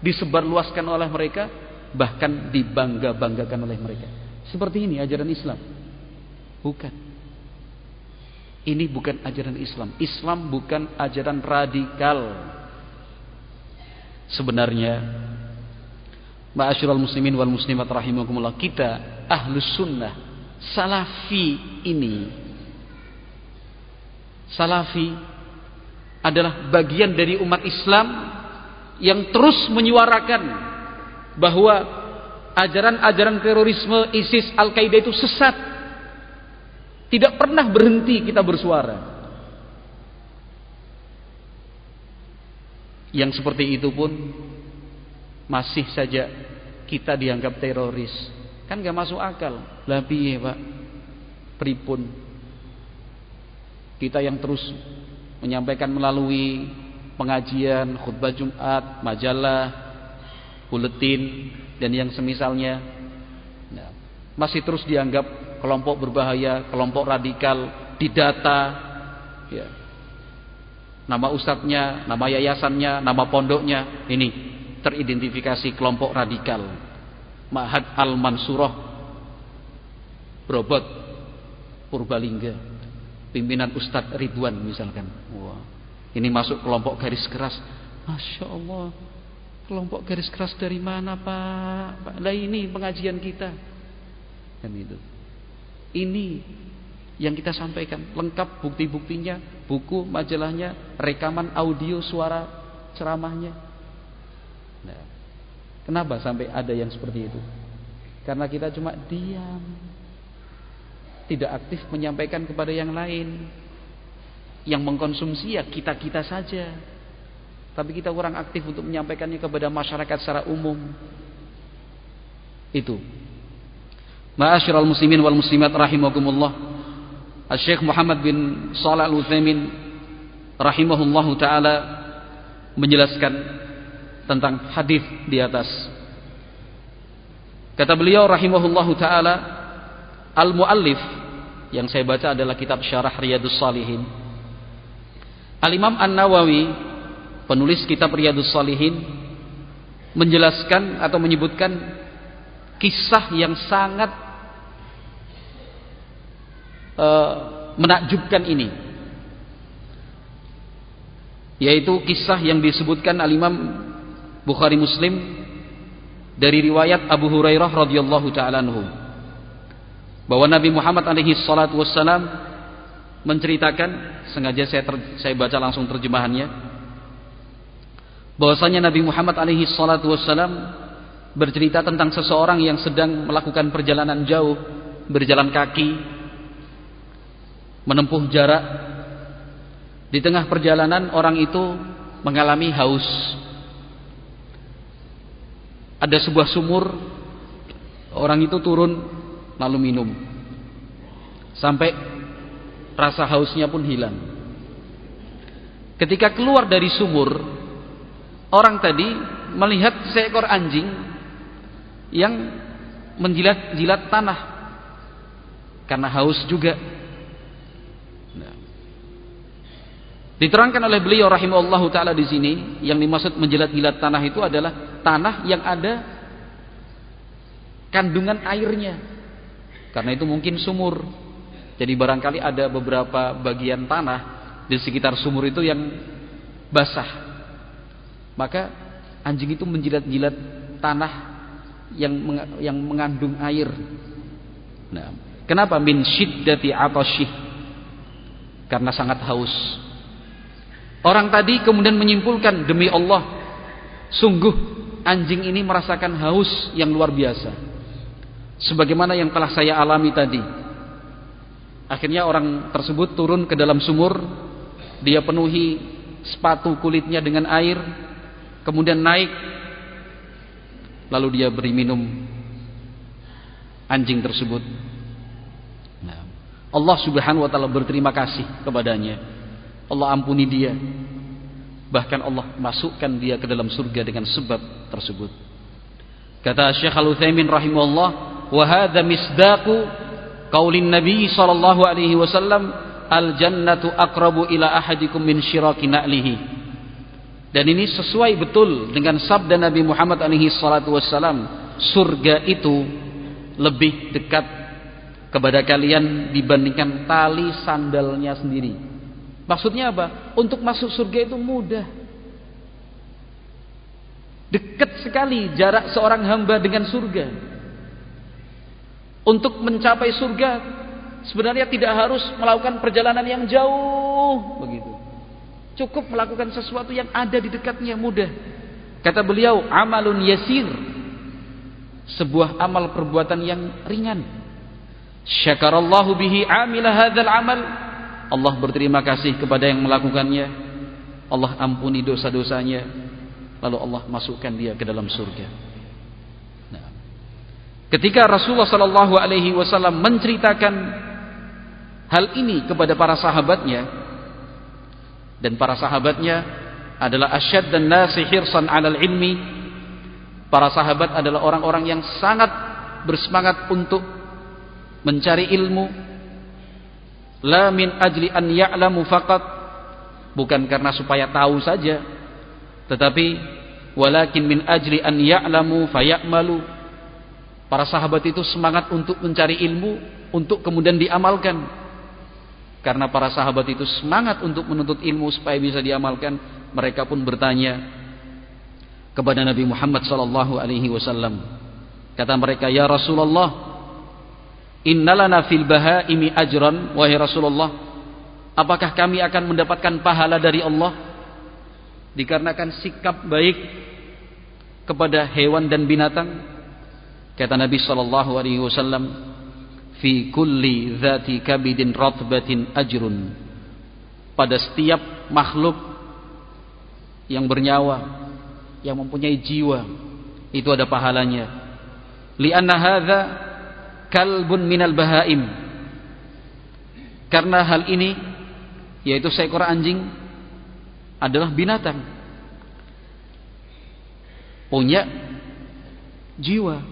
disebarluaskan oleh mereka, bahkan dibangga-banggakan oleh mereka. Seperti ini ajaran Islam. Bukan. Ini bukan ajaran Islam. Islam bukan ajaran radikal. Sebenarnya Ma'asyiral muslimin wal muslimat rahimakumullah kita ahlus sunnah salafi ini Salafi adalah bagian dari umat Islam yang terus menyuarakan bahwa ajaran-ajaran terorisme ISIS Al-Qaeda itu sesat. Tidak pernah berhenti kita bersuara. Yang seperti itu pun masih saja kita dianggap teroris. Kan gak masuk akal. Lah piye, Pak? Pripun kita yang terus menyampaikan melalui pengajian, khutbah Jumat, majalah, buletin dan yang semisalnya nah, masih terus dianggap kelompok berbahaya, kelompok radikal, didata ya. Nama ustadznya, nama yayasannya, nama pondoknya ini teridentifikasi kelompok radikal. Ma'had Al-Mansurah Brobot Purbalingga pimpinan Ustadz Ridwan misalkan. Wah, ini masuk kelompok garis keras. Masya Allah, Kelompok garis keras dari mana Pak? Lah ini pengajian kita. Kan itu. Ini yang kita sampaikan lengkap bukti-buktinya, buku, majalahnya, rekaman audio suara ceramahnya. Nah, kenapa sampai ada yang seperti itu? Karena kita cuma diam. Tidak aktif menyampaikan kepada yang lain. Yang mengkonsumsi ya kita-kita saja. Tapi kita kurang aktif untuk menyampaikannya kepada masyarakat secara umum. Itu. Ma'asyiral muslimin wal muslimat rahimakumullah. Syekh Muhammad bin Shalih Al-Utsaimin rahimahullahu taala menjelaskan tentang hadis di atas. Kata beliau rahimahullahu taala al-muallif yang saya baca adalah kitab Syarah Riyadus Salihin. Al-Imam An-Nawawi penulis kitab Riyadus Salihin menjelaskan atau menyebutkan kisah yang sangat uh, menakjubkan ini. Yaitu kisah yang disebutkan al-Imam Bukhari Muslim dari riwayat Abu Hurairah radhiyallahu taala anhu. Bahwa Nabi Muhammad alaihi salatu wassalam menceritakan sengaja saya ter, saya baca langsung terjemahannya. Bahwasanya Nabi Muhammad alaihi salatu wassalam bercerita tentang seseorang yang sedang melakukan perjalanan jauh berjalan kaki menempuh jarak. Di tengah perjalanan orang itu mengalami haus. Ada sebuah sumur orang itu turun lalu minum. Sampai rasa hausnya pun hilang. Ketika keluar dari sumur orang tadi melihat seekor anjing yang menjilat-jilat tanah. Karena haus juga Diterangkan oleh beliau rahimahullahu taala di sini, yang dimaksud menjilat-jilat tanah itu adalah tanah yang ada kandungan airnya. Karena itu mungkin sumur. Jadi barangkali ada beberapa bagian tanah di sekitar sumur itu yang basah. Maka anjing itu menjilat-jilat tanah yang yang mengandung air. Nah, kenapa min syiddati atasyih? Karena sangat haus. Orang tadi kemudian menyimpulkan demi Allah, sungguh anjing ini merasakan haus yang luar biasa. Sebagaimana yang telah saya alami tadi. Akhirnya orang tersebut turun ke dalam sumur, dia penuhi sepatu kulitnya dengan air, kemudian naik lalu dia beri minum anjing tersebut. Nah, Allah Subhanahu wa taala berterima kasih kepadanya Allah ampuni dia. Bahkan Allah masukkan dia ke dalam surga dengan sebab tersebut. Kata Syekh Al-Utsaimin rahimahullah wa hadza misdaqu nabi sallallahu alaihi wasallam al jannatu aqrabu ila ahadikum min syiraki na'lihi. Dan ini sesuai betul dengan sabda Nabi Muhammad alaihi salatu wasallam surga itu lebih dekat kepada kalian dibandingkan tali sandalnya sendiri Maksudnya apa? Untuk masuk surga itu mudah. Dekat sekali jarak seorang hamba dengan surga. Untuk mencapai surga sebenarnya tidak harus melakukan perjalanan yang jauh begitu. Cukup melakukan sesuatu yang ada di dekatnya mudah. Kata beliau, amalun yasir. Sebuah amal perbuatan yang ringan. Syakarallahu bihi amila hadzal amal Allah berterima kasih kepada yang melakukannya. Allah ampuni dosa-dosanya. Lalu Allah masukkan dia ke dalam surga. Nah. ketika Rasulullah sallallahu alaihi wasallam menceritakan hal ini kepada para sahabatnya dan para sahabatnya adalah asyad dan nasi hirsan alal ilmi para sahabat adalah orang-orang yang sangat bersemangat untuk mencari ilmu La min ajli an ya'lamu faqat. Bukan karena supaya tahu saja tetapi walakin min ajli an ya'lamu fayamalu. Para sahabat itu semangat untuk mencari ilmu untuk kemudian diamalkan. Karena para sahabat itu semangat untuk menuntut ilmu supaya bisa diamalkan mereka pun bertanya kepada Nabi Muhammad sallallahu alaihi wasallam. Kata mereka, "Ya Rasulullah, innalana fil bahaimi ajran." Wahai Rasulullah, apakah kami akan mendapatkan pahala dari Allah dikarenakan sikap baik kepada hewan dan binatang? Kata Nabi sallallahu alaihi wasallam, "Fi kulli dzati kabidin ratbatin ajrun." Pada setiap makhluk yang bernyawa yang mempunyai jiwa itu ada pahalanya li'anna hadza kalbun minal bahaim. Karena hal ini yaitu seekor anjing adalah binatang. Punya jiwa.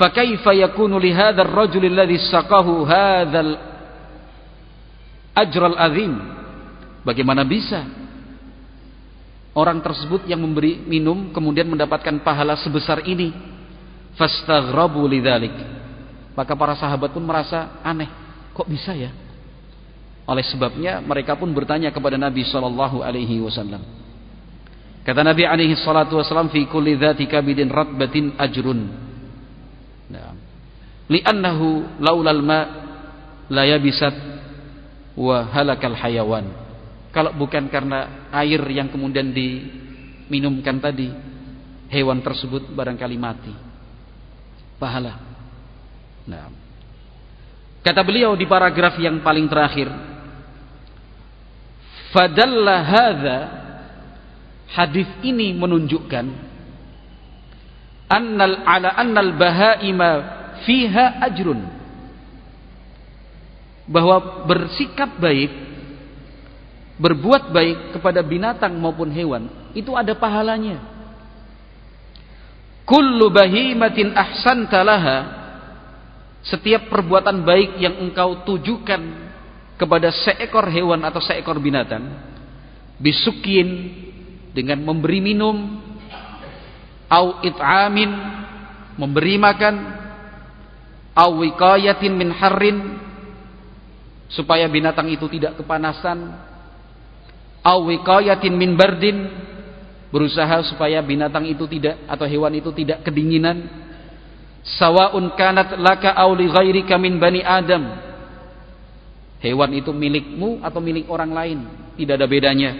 Fakaifa yakunu li hadzal rajul alladhi saqahu hadzal ajral azim. Bagaimana bisa orang tersebut yang memberi minum kemudian mendapatkan pahala sebesar ini fastaghrabu lidzalik maka para sahabat pun merasa aneh. Kok bisa ya? Oleh sebabnya mereka pun bertanya kepada Nabi sallallahu alaihi wasallam. Kata Nabi alaihi salatu wasallam fi kulli dzati kabidin ratbatin ajrun. Nah li'annahu laulal ma la yabisat wa halakal hayawan. Kalau bukan karena air yang kemudian diminumkan tadi, hewan tersebut barangkali mati. Pahala. Nah. Kata beliau di paragraf yang paling terakhir, fadalla hadza hadis ini menunjukkan annal ala annal bahaima fiha ajrun bahwa bersikap baik berbuat baik kepada binatang maupun hewan itu ada pahalanya kullu bahimatin ahsanta laha. Setiap perbuatan baik yang engkau tujukan kepada seekor hewan atau seekor binatang bisukin dengan memberi minum au it'amin memberi makan au wiqayatin min harrin supaya binatang itu tidak kepanasan awikayatin min bardin berusaha supaya binatang itu tidak atau hewan itu tidak kedinginan. Sawaun kanat laka aw li ghairika bani adam. Hewan itu milikmu atau milik orang lain. Tidak ada bedanya.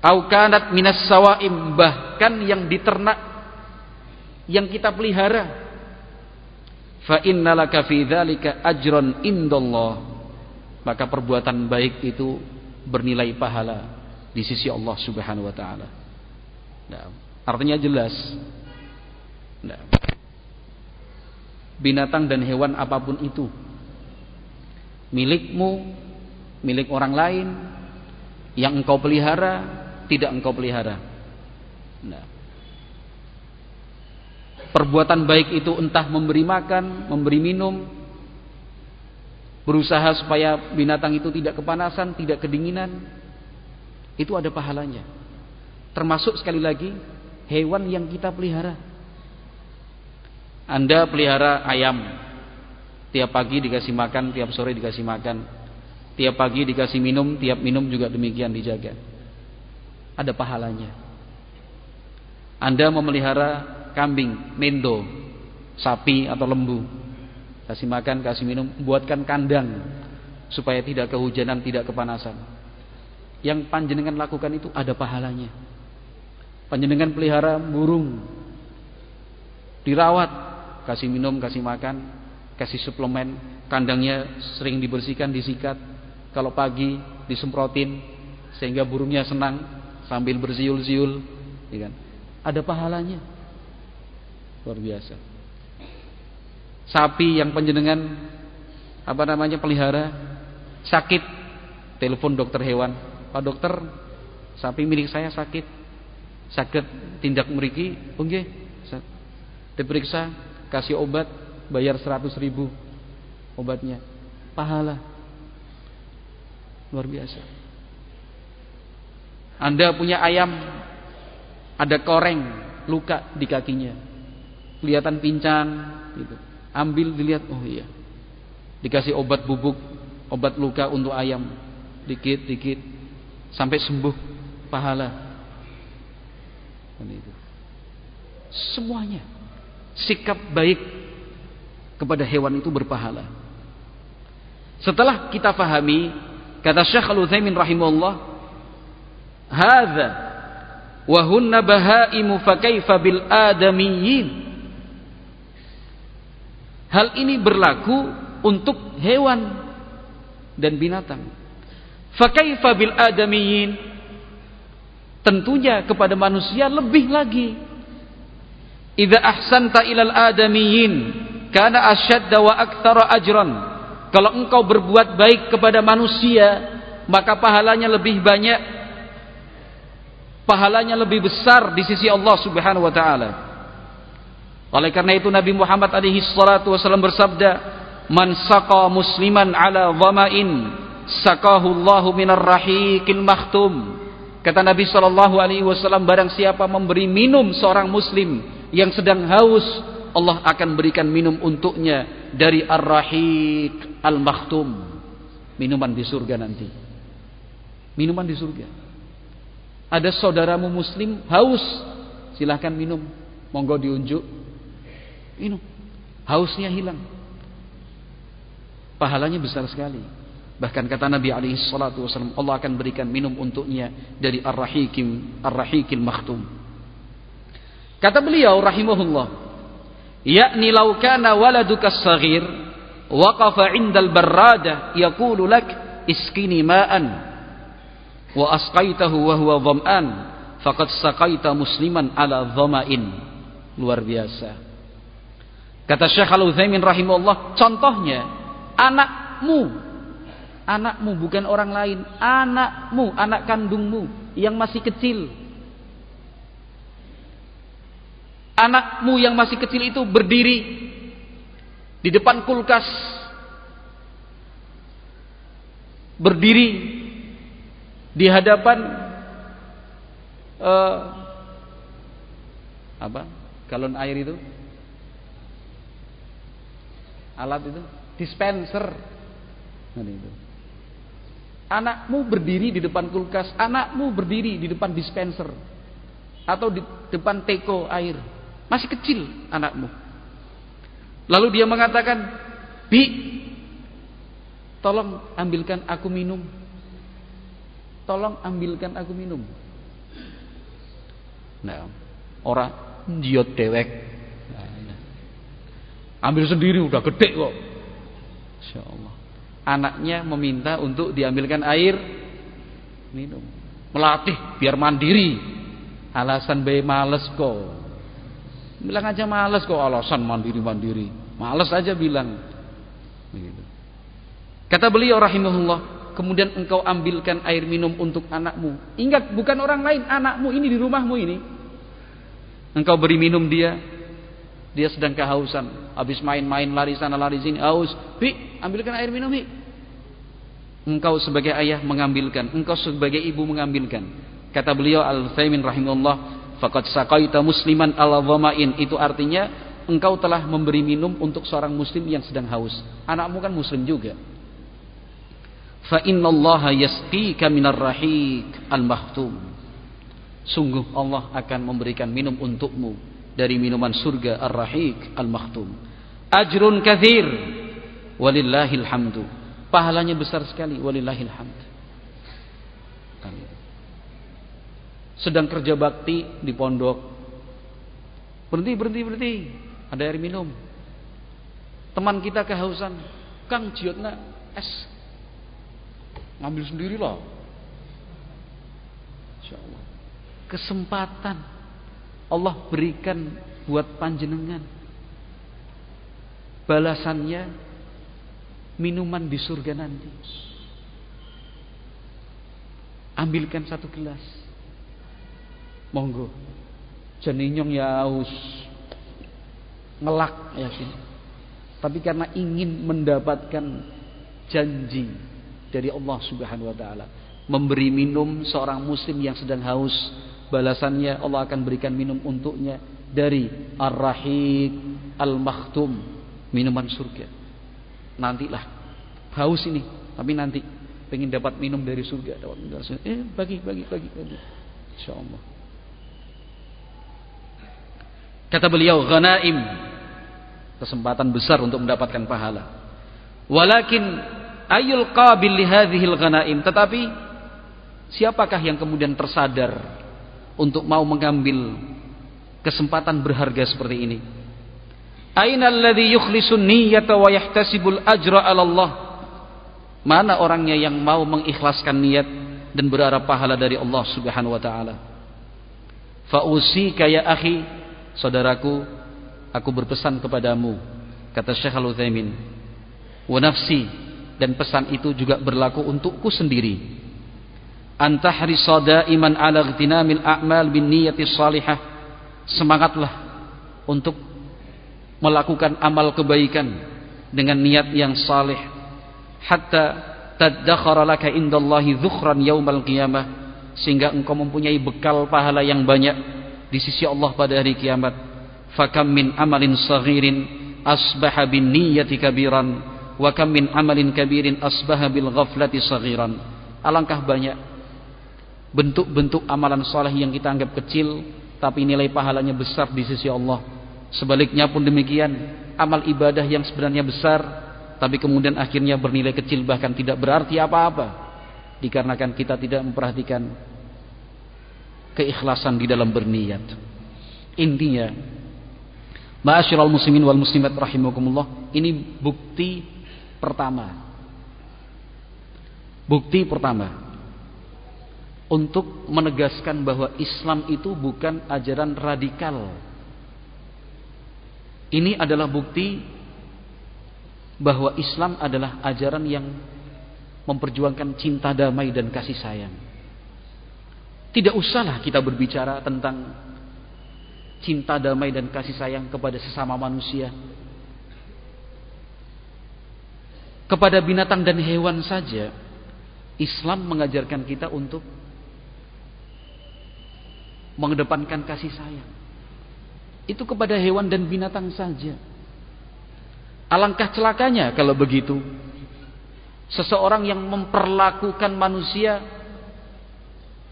Au kanat minas sawaim bahkan yang diternak yang kita pelihara. Fa innalaka fi dzalika ajran indallah. Maka perbuatan baik itu bernilai pahala di sisi Allah Subhanahu wa taala. Nah, artinya jelas. Nah, binatang dan hewan apa pun itu milikmu, milik orang lain yang engkau pelihara, tidak engkau pelihara. Nah, perbuatan baik itu entah memberi makan, memberi minum, berusaha supaya binatang itu tidak kepanasan, tidak kedinginan, itu ada pahalanya. Termasuk sekali lagi hewan yang kita pelihara. Anda pelihara ayam, tiap pagi dikasih makan, tiap sore dikasih makan, tiap pagi dikasih minum, tiap minum juga demikian dijaga. Ada pahalanya. Anda memelihara kambing, mendo, sapi atau lembu, kasih makan, kasih minum, buatkan kandang supaya tidak kehujanan, tidak kepanasan. Yang panjenengan lakukan itu ada pahalanya. Panjenengan pelihara burung, dirawat, kasih minum, kasih makan, kasih suplemen, kandangnya sering dibersihkan, disikat. Kalau pagi disemprotin sehingga burungnya senang sambil berziul-ziul, ya kan? Ada pahalanya. Luar biasa sapi yang penjenengan apa namanya pelihara sakit telepon dokter hewan Pak dokter sapi milik saya sakit. Sakit tindak meriki. Oke oh diperiksa kasih obat bayar 100 ribu obatnya. Pahala. Luar biasa. Anda punya ayam ada koreng luka di kakinya. Kelihatan pincang gitu. Ambil dilihat. Oh iya. Dikasih obat bubuk obat luka untuk ayam. Dikit dikit sampai sembuh pahala itu. Semuanya sikap baik kepada hewan itu berpahala. Setelah kita fahami kata Syekh Al-Utsaimin rahimahullah, "Hadza wa hunna bahaimu fa kaifa bil adamiyyin?" Hal ini berlaku untuk hewan dan binatang. Fa kaifa bil adamiyyin? Tentunya kepada manusia lebih lagi. Idza ahsanta ilal adamiyyin kana asyadda wa aktsara ajran. Kalau engkau berbuat baik kepada manusia, maka pahalanya lebih banyak. Pahalanya lebih besar di sisi Allah Subhanahu wa taala. Oleh karena itu Nabi Muhammad alaihi salatu wasallam bersabda, "Man saqa musliman ala dhama'in, saqahu Allahu minar rahiqil makhtum." Kata Nabi sallallahu alaihi wasallam, barang siapa memberi minum seorang muslim yang sedang haus, Allah akan berikan minum untuknya dari ar-rahiq al-makhtum. Minuman di surga nanti. Minuman di surga. Ada saudaramu muslim haus, silahkan minum. Monggo diunjuk. Minum. Hausnya hilang. Pahalanya besar sekali. Bahkan kata Nabi alaihi salatu wasallam, Allah akan berikan minum untuknya dari ar-rahikim ar-rahiqil makhtum. Kata beliau rahimahullah, yakni law kana waladuka as-saghir waqafa 'indal barrada yaqulu lak iskini ma'an wa asqaitahu wa huwa dham'an faqad saqaita musliman ala dhama'in. Luar biasa. Kata Syekh Al-Utsaimin rahimahullah, contohnya anakmu Anakmu bukan orang lain, anakmu, anak kandungmu yang masih kecil. Anakmu yang masih kecil itu berdiri di depan kulkas. Berdiri di hadapan uh, apa? Galon air itu? Alat itu dispenser. Nah, itu. Anakmu berdiri di depan kulkas, anakmu berdiri di depan dispenser atau di depan teko air. Masih kecil anakmu. Lalu dia mengatakan, "Bi, tolong ambilkan aku minum." Tolong ambilkan aku minum. Nah, orang jiot dewek. Ambil sendiri udah gede kok. Insyaallah anaknya meminta untuk diambilkan air minum. Melatih biar mandiri. Alasan bayi males kok. Bilang aja males kok alasan mandiri-mandiri. Males aja bilang. Begitu. Kata beliau rahimahullah, kemudian engkau ambilkan air minum untuk anakmu. Ingat bukan orang lain, anakmu ini di rumahmu ini. Engkau beri minum dia, dia sedang kehausan, habis main-main lari sana lari sini, haus. Bi, ambilkan air minum, Bi. Engkau sebagai ayah mengambilkan, engkau sebagai ibu mengambilkan. Kata beliau Al-Thaymin rahimahullah, faqad saqaita musliman ala dhamain. Itu artinya engkau telah memberi minum untuk seorang muslim yang sedang haus. Anakmu kan muslim juga. Fa innallaha yasqika minar rahiq al-mahtum. Sungguh Allah akan memberikan minum untukmu dari minuman surga ar-rahiq al-mahtum. Ajrun kathir walillahil hamdu Pahalanya besar sekali. Walillahil hamd. Sedang kerja bakti di pondok. Berhenti, berhenti, berhenti. Ada air minum. Teman kita kehausan. Kang jiotna es. Ngambil sendirilah. Allah. Kesempatan Allah berikan buat panjenengan. Balasannya minuman di surga nanti. Ambilkan satu gelas. Monggo. Jeninyong ya haus. Ngelak yakin. Tapi karena ingin mendapatkan janji dari Allah Subhanahu wa taala, memberi minum seorang muslim yang sedang haus, balasannya Allah akan berikan minum untuknya dari Ar-Rahiq Al-Makhtum, minuman surga nantilah haus ini tapi nanti pengen dapat minum dari surga dapat minum dari surga. eh bagi bagi bagi bagi insyaallah Kata beliau, ghanaim. Kesempatan besar untuk mendapatkan pahala. Walakin ayul qabil li hadhil ghanaim. Tetapi siapakah yang kemudian tersadar untuk mau mengambil kesempatan berharga seperti ini? Aina alladhi yukhlisun niyyata wa yahtasibul ajra 'ala Allah? Mana orangnya yang mau mengikhlaskan niat dan berharap pahala dari Allah Subhanahu wa taala? Fa usika ya akhi saudaraku aku berpesan kepadamu kata Syekh Al-Utsaimin wa nafsi dan pesan itu juga berlaku untukku sendiri antahrisada daiman ala ightinamil a'mal bin niyati salihah semangatlah untuk melakukan amal kebaikan dengan niat yang saleh. Hatta tadakhara laka indallahi dhukhran yaumal qiyamah. Sehingga engkau mempunyai bekal pahala yang banyak di sisi Allah pada hari kiamat. Fakam min amalin saghirin asbaha bin niyyati kabiran wa kam min amalin kabirin asbaha bil ghaflati saghiran. Alangkah banyak bentuk-bentuk amalan soleh yang kita anggap kecil tapi nilai pahalanya besar di sisi Allah sebaliknya pun demikian amal ibadah yang sebenarnya besar tapi kemudian akhirnya bernilai kecil bahkan tidak berarti apa-apa dikarenakan kita tidak memperhatikan keikhlasan di dalam berniat. Intinya, ma'asyiral muslimin wal muslimat rahimakumullah, ini bukti pertama. Bukti pertama untuk menegaskan bahwa Islam itu bukan ajaran radikal. Ini adalah bukti bahwa Islam adalah ajaran yang memperjuangkan cinta damai dan kasih sayang. Tidak usahlah kita berbicara tentang cinta damai dan kasih sayang kepada sesama manusia. Kepada binatang dan hewan saja, Islam mengajarkan kita untuk mengedepankan kasih sayang. Itu kepada hewan dan binatang saja. Alangkah celakanya kalau begitu. Seseorang yang memperlakukan manusia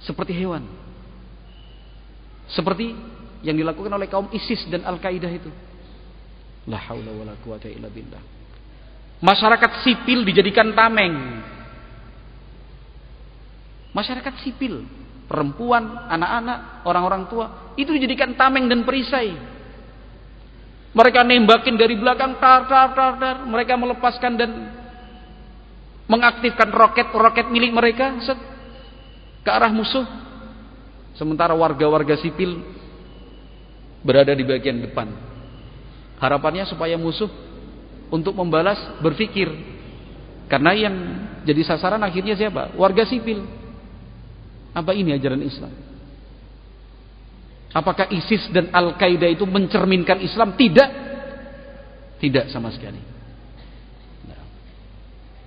seperti hewan. Seperti yang dilakukan oleh kaum ISIS dan Al-Qaeda itu. La haula wala quwata illa billah. Masyarakat sipil dijadikan tameng. Masyarakat sipil, perempuan, anak-anak, orang-orang tua itu dijadikan tameng dan perisai. Mereka nembakin dari belakang tar tar tar tar, mereka melepaskan dan mengaktifkan roket-roket milik mereka set, ke arah musuh. Sementara warga-warga sipil berada di bagian depan. Harapannya supaya musuh untuk membalas berpikir karena yang jadi sasaran akhirnya siapa? warga sipil apa ini ajaran Islam? apakah ISIS dan Al-Qaeda itu mencerminkan Islam? tidak tidak sama sekali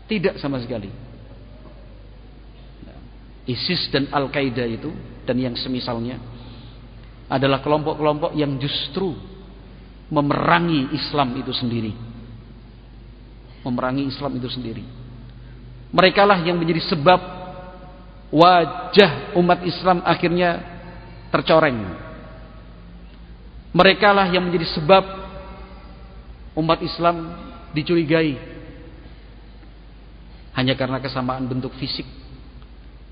tidak sama sekali ISIS dan Al-Qaeda itu dan yang semisalnya adalah kelompok-kelompok yang justru memerangi Islam itu sendiri. Memerangi Islam itu sendiri. Mereka lah yang menjadi sebab wajah umat Islam akhirnya tercoreng. Mereka lah yang menjadi sebab umat Islam dicurigai hanya karena kesamaan bentuk fisik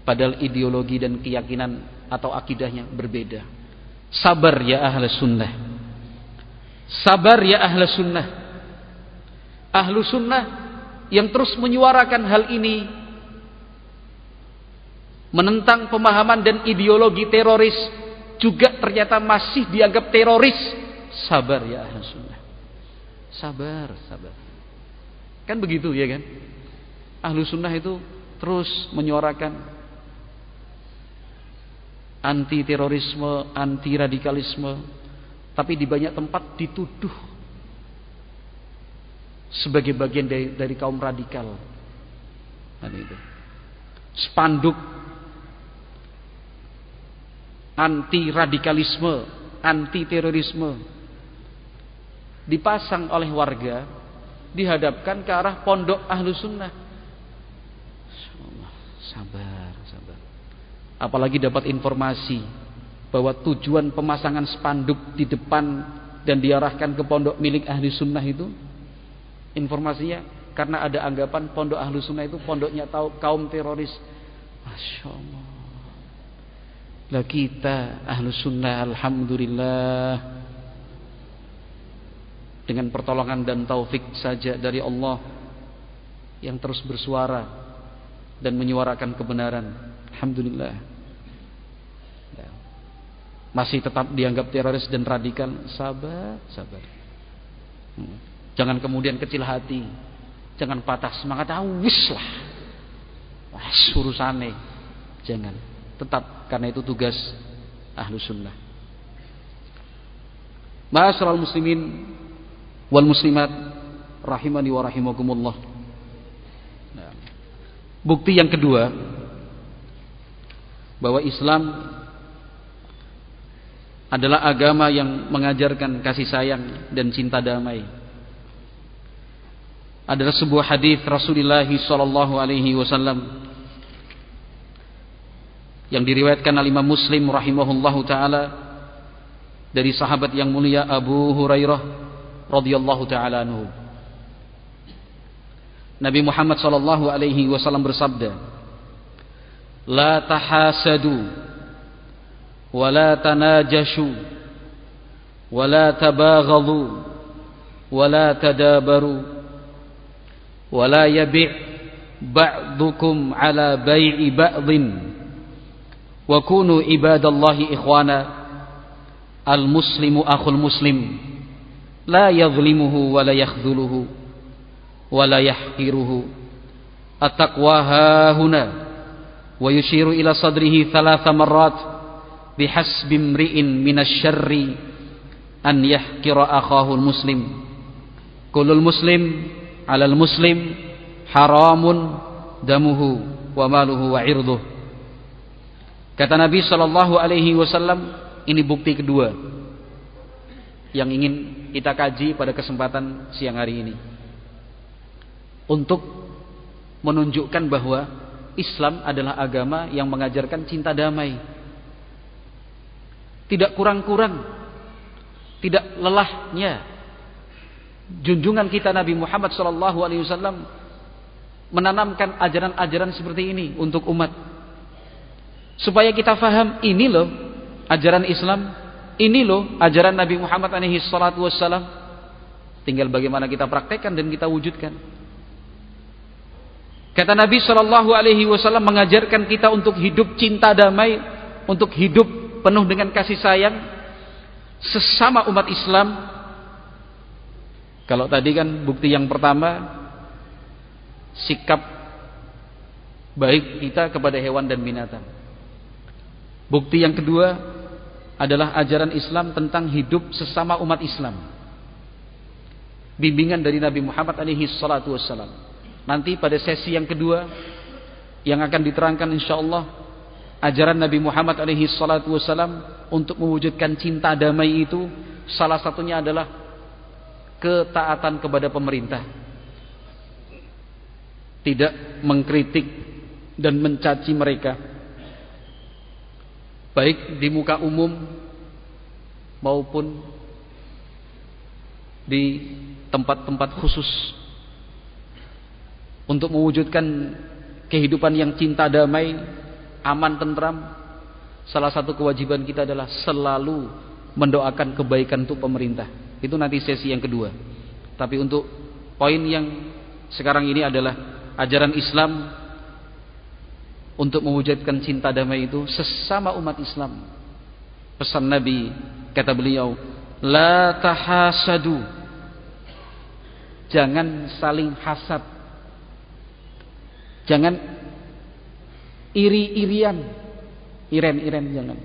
Padahal ideologi dan keyakinan atau akidahnya berbeda. Sabar ya ahli sunnah. Sabar ya ahli sunnah. Ahlu sunnah yang terus menyuarakan hal ini. Menentang pemahaman dan ideologi teroris. Juga ternyata masih dianggap teroris. Sabar ya ahli sunnah. Sabar, sabar. Kan begitu ya kan? Ahlu sunnah itu terus menyuarakan anti terorisme, anti radikalisme, tapi di banyak tempat dituduh sebagai bagian dari, dari kaum radikal. Dan itu. Spanduk anti radikalisme, anti terorisme dipasang oleh warga dihadapkan ke arah pondok ahlu sunnah. Sabar, sabar. Apalagi dapat informasi bahwa tujuan pemasangan spanduk di depan dan diarahkan ke pondok milik ahli sunnah itu informasinya karena ada anggapan pondok ahli sunnah itu pondoknya kaum teroris Masya Allah lah kita ahli sunnah Alhamdulillah. Dengan pertolongan dan taufik saja dari Allah yang terus bersuara dan menyuarakan kebenaran. Alhamdulillah. Ya. masih tetap dianggap teroris dan radikal. Sabar sabar. Hmm. jangan kemudian kecil hati. Jangan patah semangat. Awis ah, lah. Wah surusane jangan. Tetap karena itu tugas ahlu sunnah Ma'asyiral muslimin wal muslimat rahimani wa rahimakumullah. Bukti yang kedua bahwa Islam adalah agama yang mengajarkan kasih sayang dan cinta damai. Adalah sebuah hadis Rasulullah sallallahu alaihi wasallam yang diriwayatkan oleh Imam Muslim rahimahullahu taala dari sahabat yang mulia Abu Hurairah radhiyallahu taala anhu. Nabi Muhammad sallallahu alaihi wasallam bersabda, "La tahasadu wa la tanajashu wa la tabaghadu wa la tadabaru wa la yabi' ba'dukum ala bai'i ba'dhin wa kunu ibadallahi ikhwana al-muslimu akhul muslim." la yadhlimuhu wa la yakhdhuluhu wa la yahqiruhu at-taqwa hahuna wa yushiru ila sadrihi thalatha marrat bihasbi imri'in minasyarri an yahqira akhahu muslim kullul muslim 'alal muslim haramun damuhu wa maluhu wa irduh kata Nabi sallallahu alaihi wasallam ini bukti kedua yang ingin kita kaji pada kesempatan siang hari ini. Untuk menunjukkan bahwa Islam adalah agama yang mengajarkan cinta damai. Tidak kurang-kurang tidak lelahnya. Junjungan kita Nabi Muhammad SAW menanamkan ajaran-ajaran seperti ini untuk umat supaya kita faham ini loh ajaran Islam ini loh ajaran Nabi Muhammad alaihi salatu wassalam. Tinggal bagaimana kita praktekkan dan kita wujudkan. Kata Nabi Shallallahu Alaihi Wasallam mengajarkan kita untuk hidup cinta damai, untuk hidup penuh dengan kasih sayang sesama umat Islam. Kalau tadi kan bukti yang pertama sikap baik kita kepada hewan dan binatang. Bukti yang kedua adalah ajaran Islam tentang hidup sesama umat Islam. Bimbingan dari Nabi Muhammad alaihi salatu wassalam. Nanti pada sesi yang kedua yang akan diterangkan insyaallah ajaran Nabi Muhammad alaihi salatu wassalam untuk mewujudkan cinta damai itu salah satunya adalah ketaatan kepada pemerintah. Tidak mengkritik dan mencaci mereka baik di muka umum maupun di tempat-tempat khusus untuk mewujudkan kehidupan yang cinta damai, aman tentram. Salah satu kewajiban kita adalah selalu mendoakan kebaikan untuk pemerintah. Itu nanti sesi yang kedua. Tapi untuk poin yang sekarang ini adalah ajaran Islam untuk mewujudkan cinta damai itu sesama umat Islam. Pesan Nabi kata beliau, la tahasadu. Jangan saling hasad. Jangan iri-irian. Iren-iren jangan.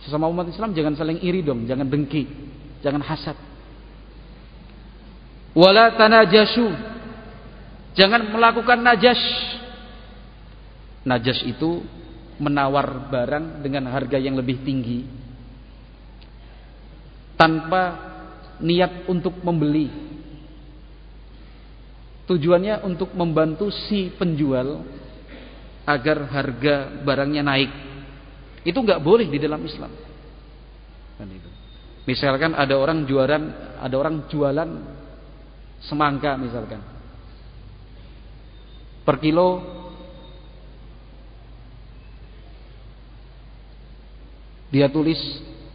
Sesama umat Islam jangan saling iri dong, jangan dengki, jangan hasad. Wala tanajashu. Jangan melakukan najas Najas itu menawar barang dengan harga yang lebih tinggi tanpa niat untuk membeli. Tujuannya untuk membantu si penjual agar harga barangnya naik. Itu nggak boleh di dalam Islam. Kan. Misalkan ada orang jualan, ada orang jualan semangka misalkan. Per kilo dia tulis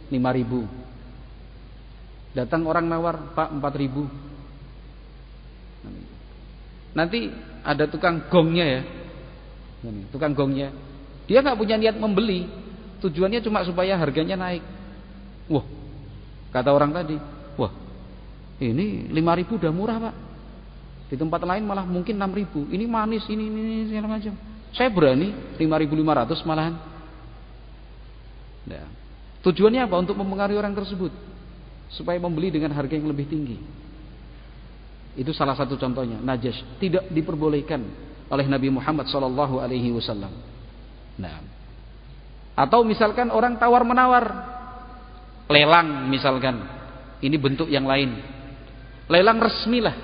5000. Datang orang nawar, "Pak, 4000." Nanti ada tukang gongnya ya. Tukang gongnya. Dia nggak punya niat membeli. Tujuannya cuma supaya harganya naik. Wah, kata orang tadi, wah, ini 5000 udah murah pak. Di tempat lain malah mungkin 6000. Ini manis, ini, ini, ini segala macam. Saya berani 5500 malahan. Nah, tujuannya apa? Untuk mempengaruhi orang tersebut supaya membeli dengan harga yang lebih tinggi. Itu salah satu contohnya. Najas tidak diperbolehkan oleh Nabi Muhammad SAW. Alaihi Wasallam. Nah, atau misalkan orang tawar menawar, lelang misalkan, ini bentuk yang lain. Lelang resmi lah,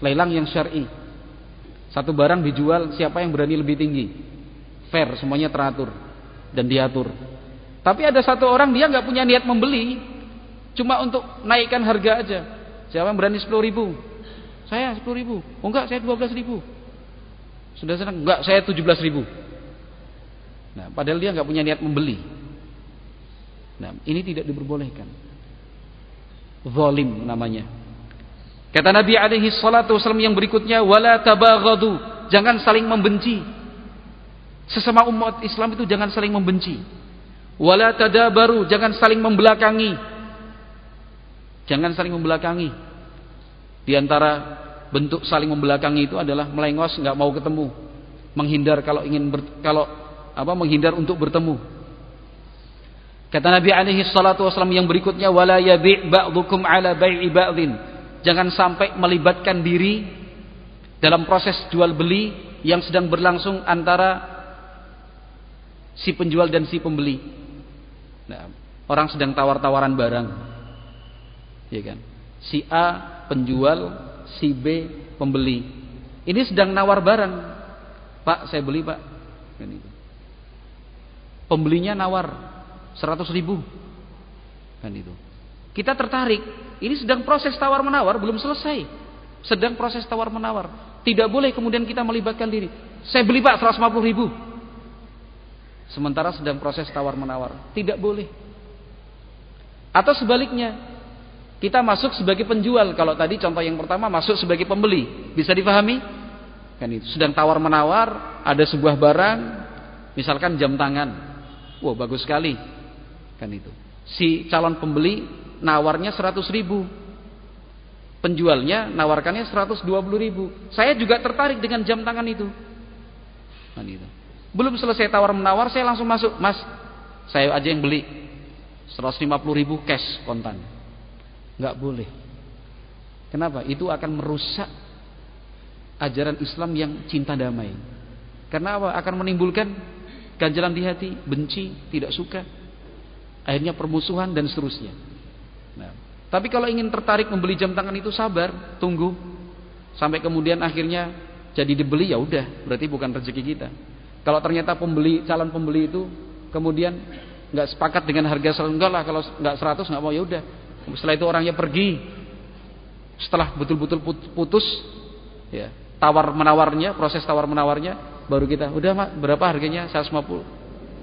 lelang yang syar'i. Satu barang dijual, siapa yang berani lebih tinggi? Fair, semuanya teratur dan diatur. Tapi ada satu orang dia nggak punya niat membeli, cuma untuk naikkan harga aja. Siapa yang berani 10 ribu? Saya 10 ribu. Oh enggak, saya 12 ribu. Sudah senang? Enggak, saya 17 ribu. Nah, padahal dia nggak punya niat membeli. Nah, ini tidak diperbolehkan. Zalim namanya. Kata Nabi alaihi salatu wasallam yang berikutnya, wala tabaghadu, jangan saling membenci. Sesama umat Islam itu jangan saling membenci. Wala tadabaru, jangan saling membelakangi. Jangan saling membelakangi. Di antara bentuk saling membelakangi itu adalah melengos, nggak mau ketemu, menghindar kalau ingin ber, kalau apa menghindar untuk bertemu. Kata Nabi alaihi salatu wasallam yang berikutnya wala yabi' ba'dukum ala bai'i ba'din. Jangan sampai melibatkan diri dalam proses jual beli yang sedang berlangsung antara si penjual dan si pembeli. Nah, orang sedang tawar-tawaran barang. Ya kan? Si A penjual, si B pembeli. Ini sedang nawar barang. Pak, saya beli, Pak. Kan itu. Pembelinya nawar 100 ribu. Kan itu. Kita tertarik. Ini sedang proses tawar-menawar, belum selesai. Sedang proses tawar-menawar. Tidak boleh kemudian kita melibatkan diri. Saya beli, Pak, 150 ribu. Sementara sedang proses tawar-menawar. Tidak boleh. Atau sebaliknya, kita masuk sebagai penjual. Kalau tadi contoh yang pertama masuk sebagai pembeli. Bisa difahami? Kan itu. Sedang tawar-menawar, ada sebuah barang, misalkan jam tangan. Wow, bagus sekali. Kan itu. Si calon pembeli nawarnya 100 ribu. Penjualnya nawarkannya 120 ribu. Saya juga tertarik dengan jam tangan itu. Kan itu. Belum selesai tawar menawar saya langsung masuk. Mas, saya aja yang beli. 150 ribu cash kontan. Nggak boleh. Kenapa? Itu akan merusak ajaran Islam yang cinta damai. Karena apa? Akan menimbulkan ganjalan di hati, benci, tidak suka. Akhirnya permusuhan dan seterusnya. Nah, tapi kalau ingin tertarik membeli jam tangan itu sabar, tunggu sampai kemudian akhirnya jadi dibeli ya udah, berarti bukan rezeki kita. Kalau ternyata pembeli calon pembeli itu kemudian nggak sepakat dengan harga seratus lah kalau nggak seratus nggak mau ya udah. Setelah itu orangnya pergi. Setelah betul-betul putus ya, tawar menawarnya, proses tawar menawarnya baru kita, udah Mak, berapa harganya? 150.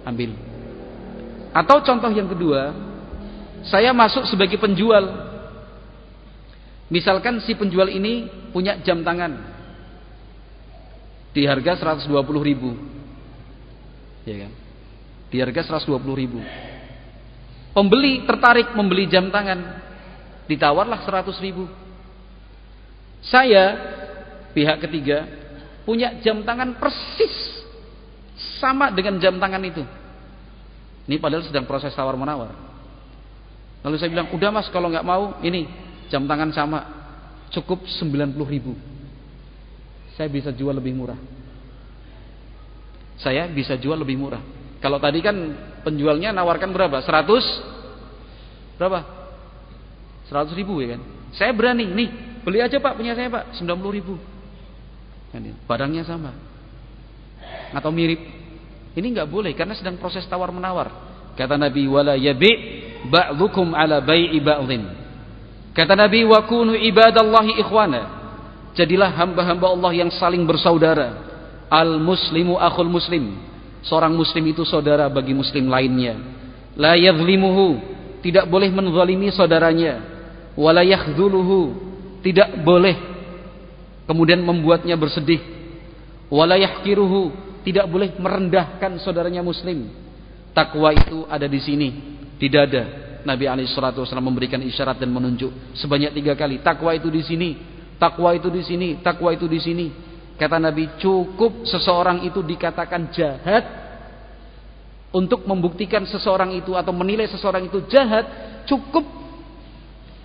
Ambil. Atau contoh yang kedua, saya masuk sebagai penjual. Misalkan si penjual ini punya jam tangan di harga 120 ribu ya kan? Di harga 120 ribu. Pembeli tertarik membeli jam tangan, ditawarlah 100 ribu. Saya pihak ketiga punya jam tangan persis sama dengan jam tangan itu. Ini padahal sedang proses tawar menawar. Lalu saya bilang, udah mas kalau nggak mau ini jam tangan sama cukup 90 ribu. Saya bisa jual lebih murah saya bisa jual lebih murah. Kalau tadi kan penjualnya nawarkan berapa? 100 berapa? 100 ribu ya kan? Saya berani, nih beli aja pak punya saya pak 90 ribu. Kan, barangnya sama atau mirip. Ini nggak boleh karena sedang proses tawar menawar. Kata Nabi wala yabi ba'dukum ala bai'i ba'dhin. Kata Nabi wa kunu ibadallahi ikhwana. Jadilah hamba-hamba Allah yang saling bersaudara. Al muslimu akhul muslim. Seorang muslim itu saudara bagi muslim lainnya. La yadhlimuhu, tidak boleh menzalimi saudaranya. Wala yakhdhuluhu, tidak boleh kemudian membuatnya bersedih. Wala yahkiruhu, tidak boleh merendahkan saudaranya muslim. Takwa itu ada di sini, di dada. Nabi alaihi salatu wasallam memberikan isyarat dan menunjuk sebanyak tiga kali. Takwa itu di sini, takwa itu di sini, takwa itu di sini. Kata Nabi, cukup seseorang itu dikatakan jahat untuk membuktikan seseorang itu atau menilai seseorang itu jahat, cukup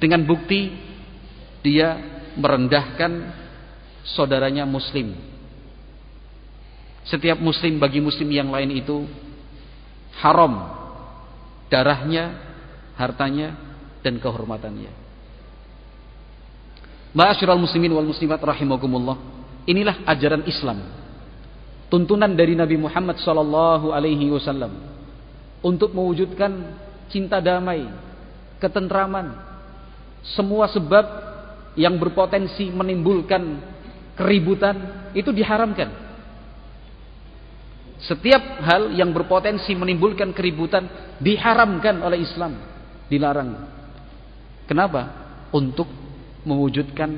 dengan bukti dia merendahkan saudaranya muslim. Setiap muslim bagi muslim yang lain itu haram darahnya, hartanya dan kehormatannya. Ma'asyiral muslimin wal muslimat rahimakumullah. Inilah ajaran Islam. Tuntunan dari Nabi Muhammad sallallahu alaihi wasallam untuk mewujudkan cinta damai, ketentraman, semua sebab yang berpotensi menimbulkan keributan itu diharamkan. Setiap hal yang berpotensi menimbulkan keributan diharamkan oleh Islam, dilarang. Kenapa? Untuk mewujudkan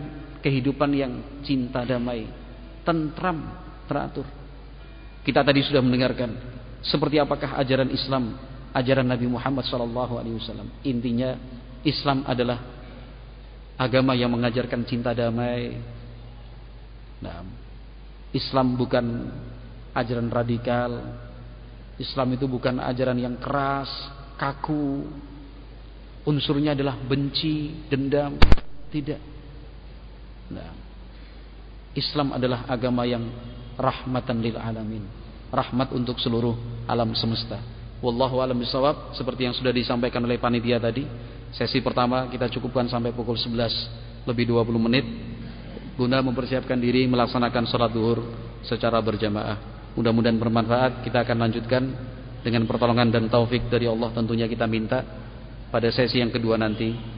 kehidupan yang cinta damai, tentram, teratur. Kita tadi sudah mendengarkan seperti apakah ajaran Islam, ajaran Nabi Muhammad SAW. Intinya Islam adalah agama yang mengajarkan cinta damai. Nah, Islam bukan ajaran radikal. Islam itu bukan ajaran yang keras, kaku. Unsurnya adalah benci, dendam. Tidak. Nah, Islam adalah agama yang rahmatan lil alamin. Rahmat untuk seluruh alam semesta. Wallahu alam bisawab seperti yang sudah disampaikan oleh panitia tadi. Sesi pertama kita cukupkan sampai pukul 11 lebih 20 menit guna mempersiapkan diri melaksanakan sholat duhur secara berjamaah. Mudah-mudahan bermanfaat. Kita akan lanjutkan dengan pertolongan dan taufik dari Allah tentunya kita minta pada sesi yang kedua nanti.